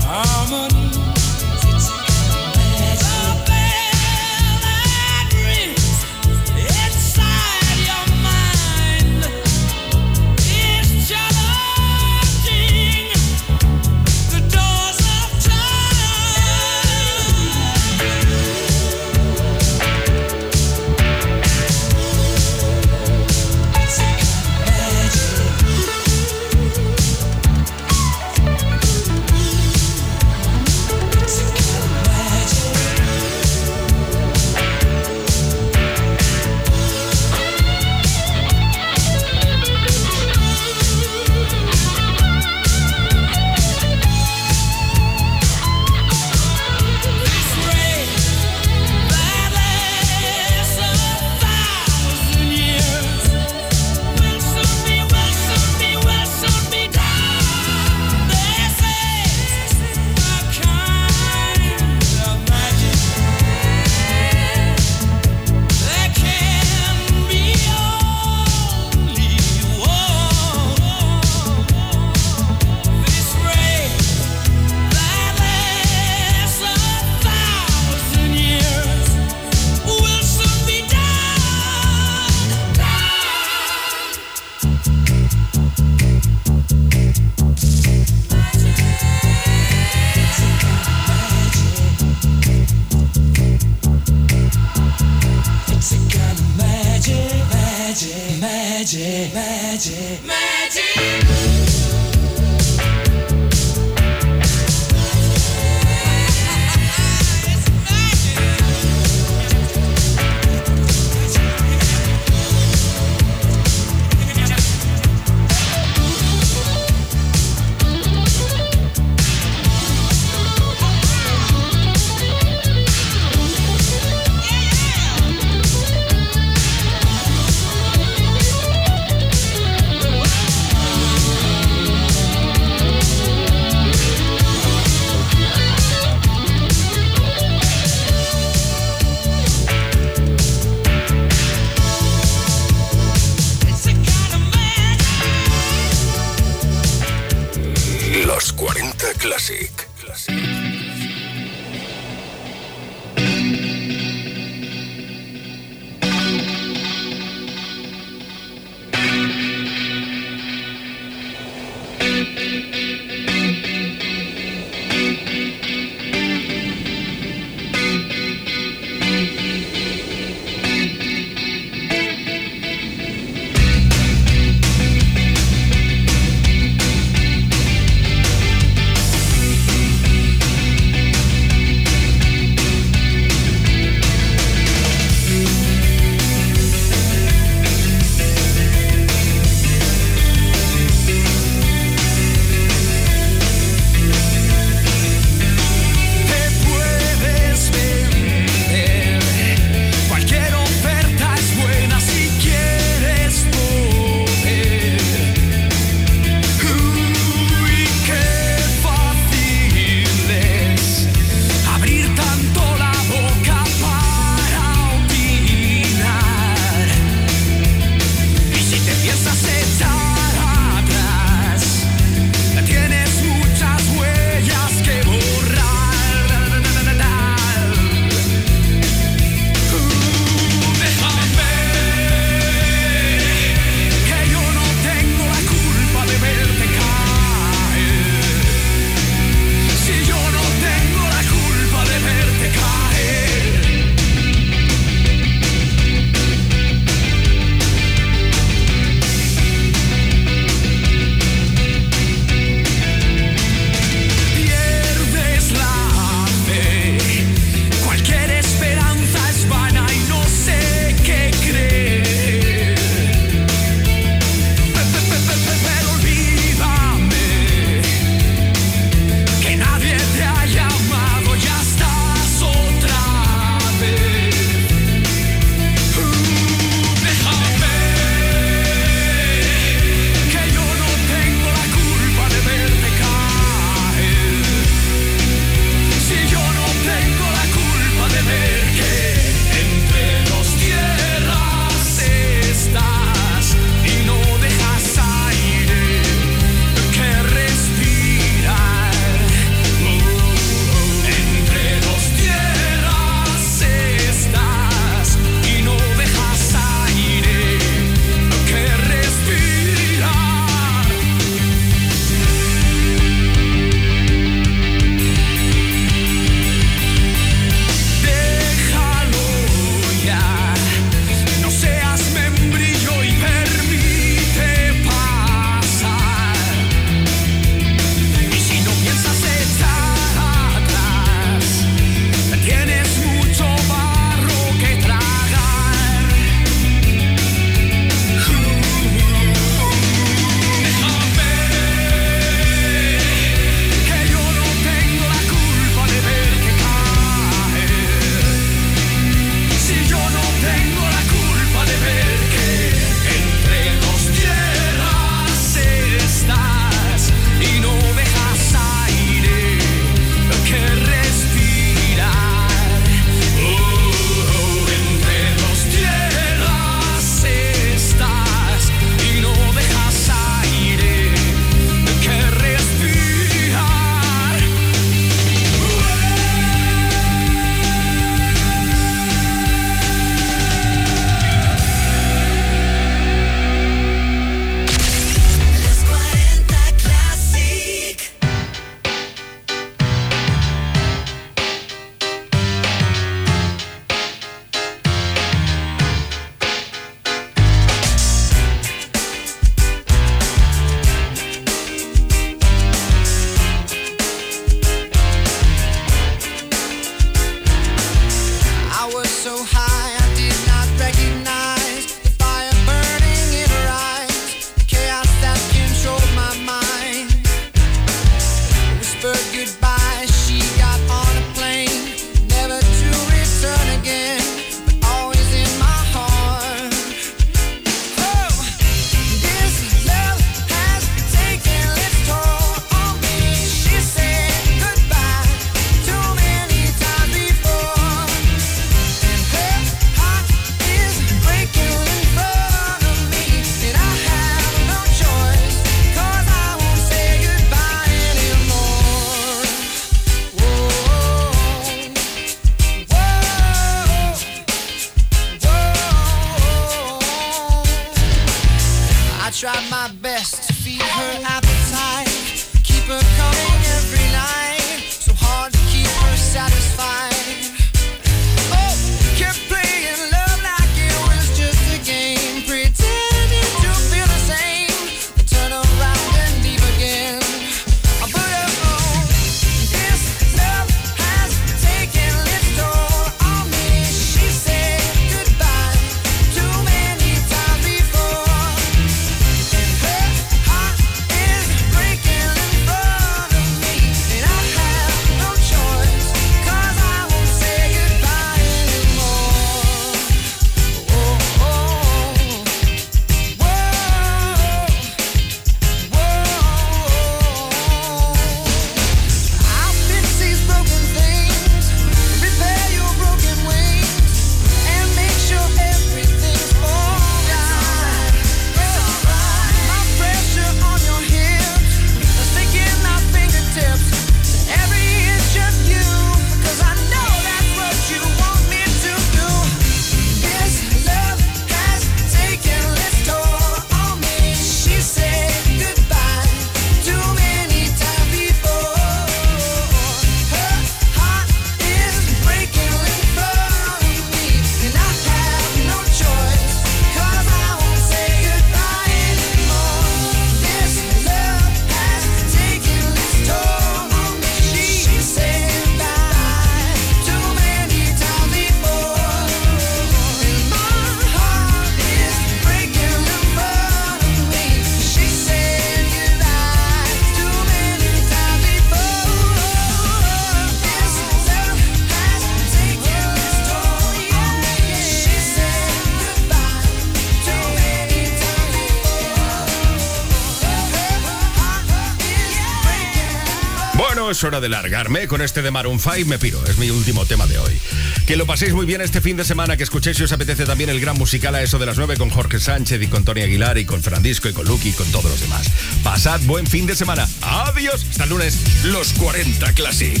hora de largarme. Con este de Maroon 5 me piro. Es mi último tema de hoy. Que lo paséis muy bien este fin de semana, que escuchéis si os apetece también el gran musical a eso de las 9 con Jorge Sánchez y con Tony Aguilar y con Francisco y con Lucky y con todos los demás. Pasad buen fin de semana. Adiós. Hasta el lunes. Los 40 Classic.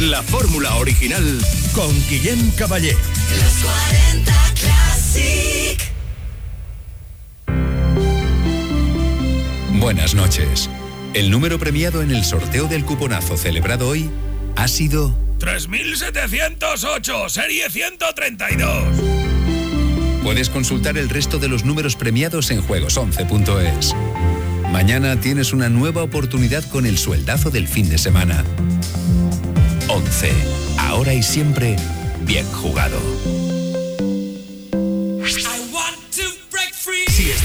La fórmula original con Guillem Caballé. Los 40 Classic. Buenas noches. El número premiado en el sorteo del cuponazo celebrado hoy ha sido 3708, serie 132. Puedes consultar el resto de los números premiados en juegos11.es. Mañana tienes una nueva oportunidad con el sueldazo del fin de semana. 11. Ahora y siempre, bien jugado.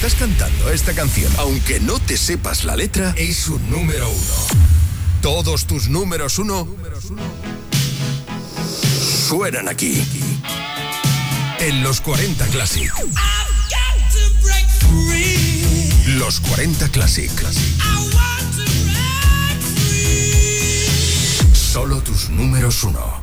estás cantando esta canción, aunque no te sepas la letra, es un número uno. Todos tus números uno suenan aquí. En los 40 Classic. Los 40 Classic. Solo tus números uno.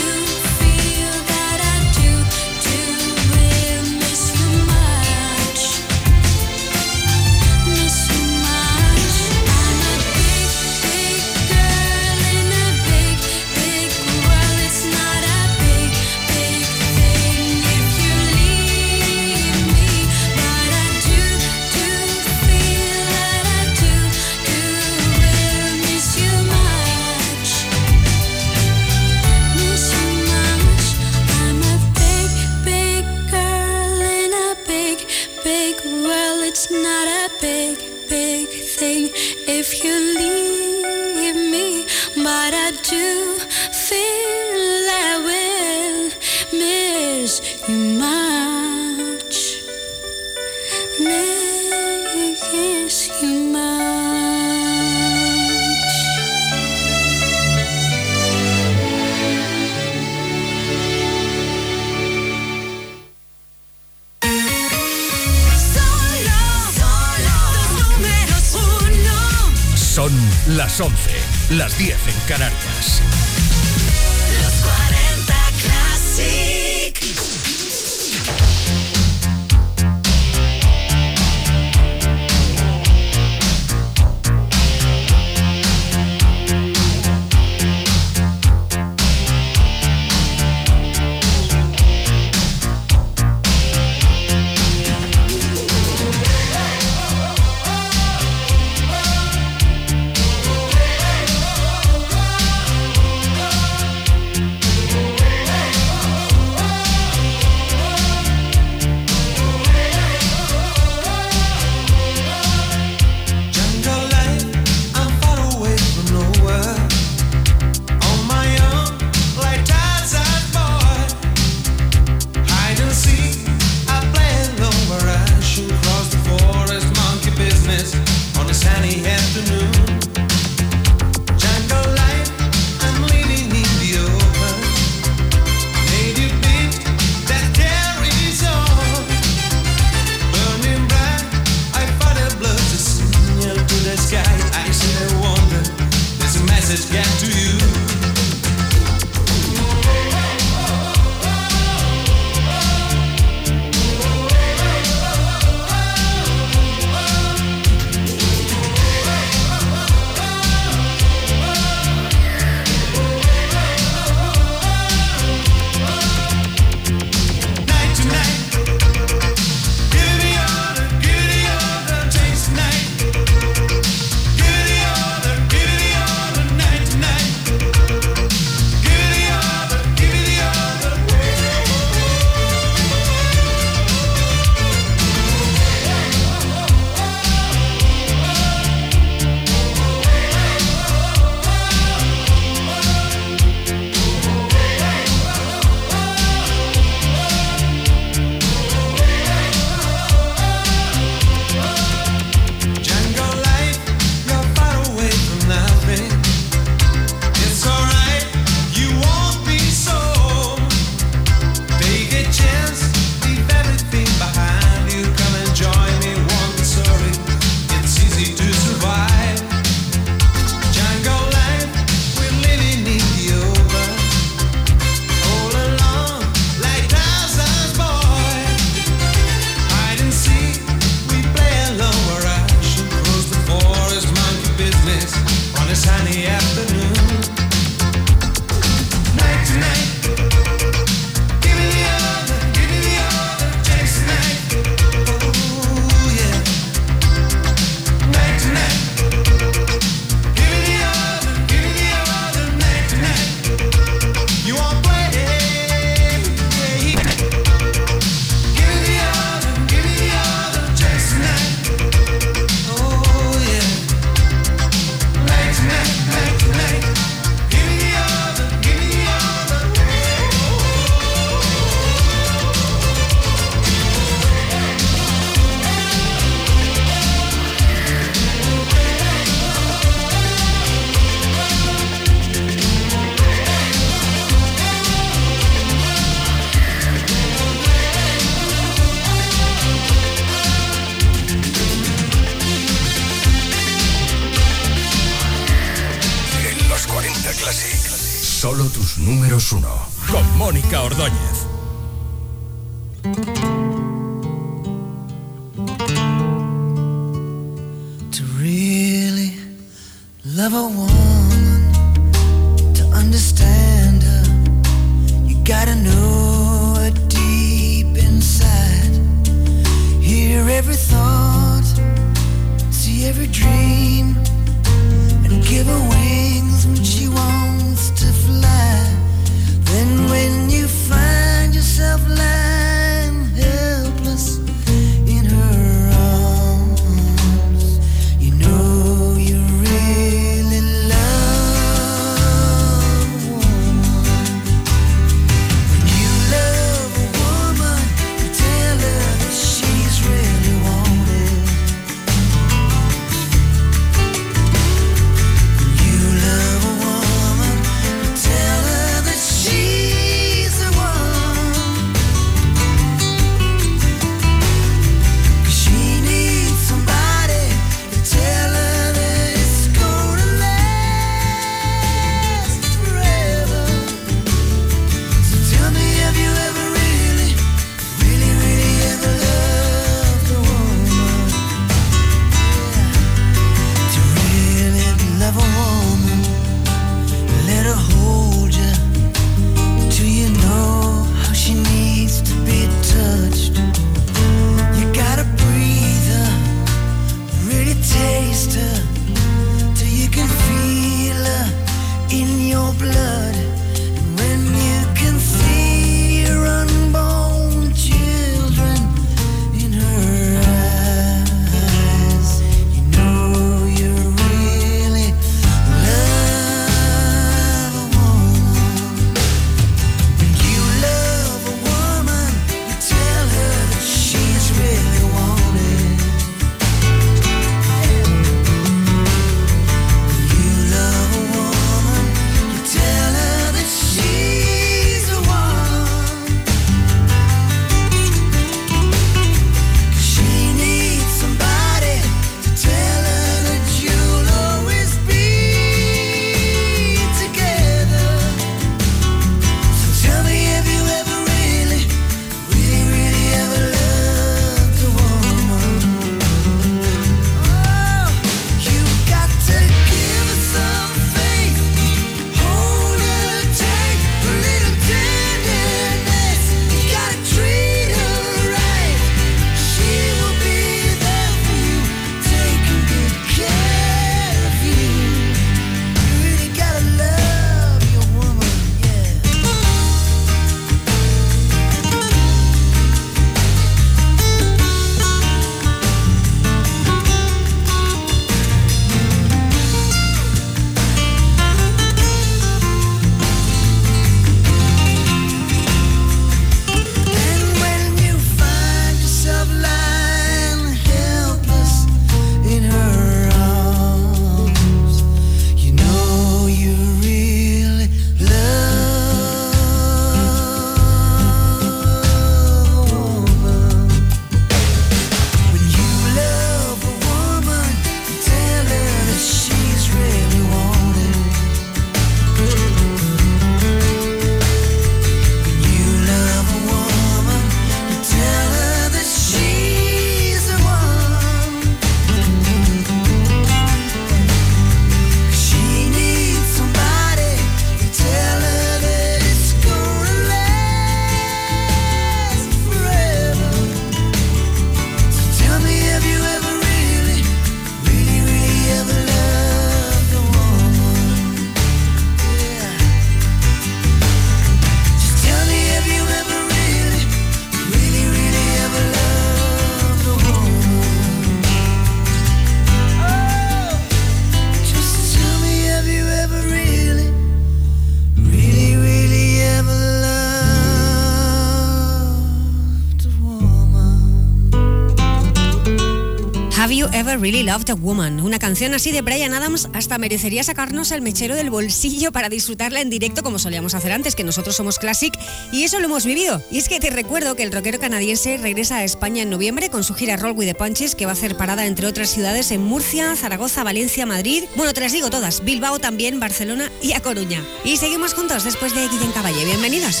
Have You Ever Really Loved a Woman? Una canción así de Brian Adams hasta merecería sacarnos el mechero del bolsillo para disfrutarla en directo como solíamos hacer antes, que nosotros somos Classic y eso lo hemos vivido. Y es que te recuerdo que el rockero canadiense regresa a España en noviembre con su gira Roll with the Punches que va a hacer parada entre otras ciudades en Murcia, Zaragoza, Valencia, Madrid. Bueno, te las digo todas, Bilbao también, Barcelona y A Coruña. Y seguimos juntos después de Guillén Caballe. Bienvenidos.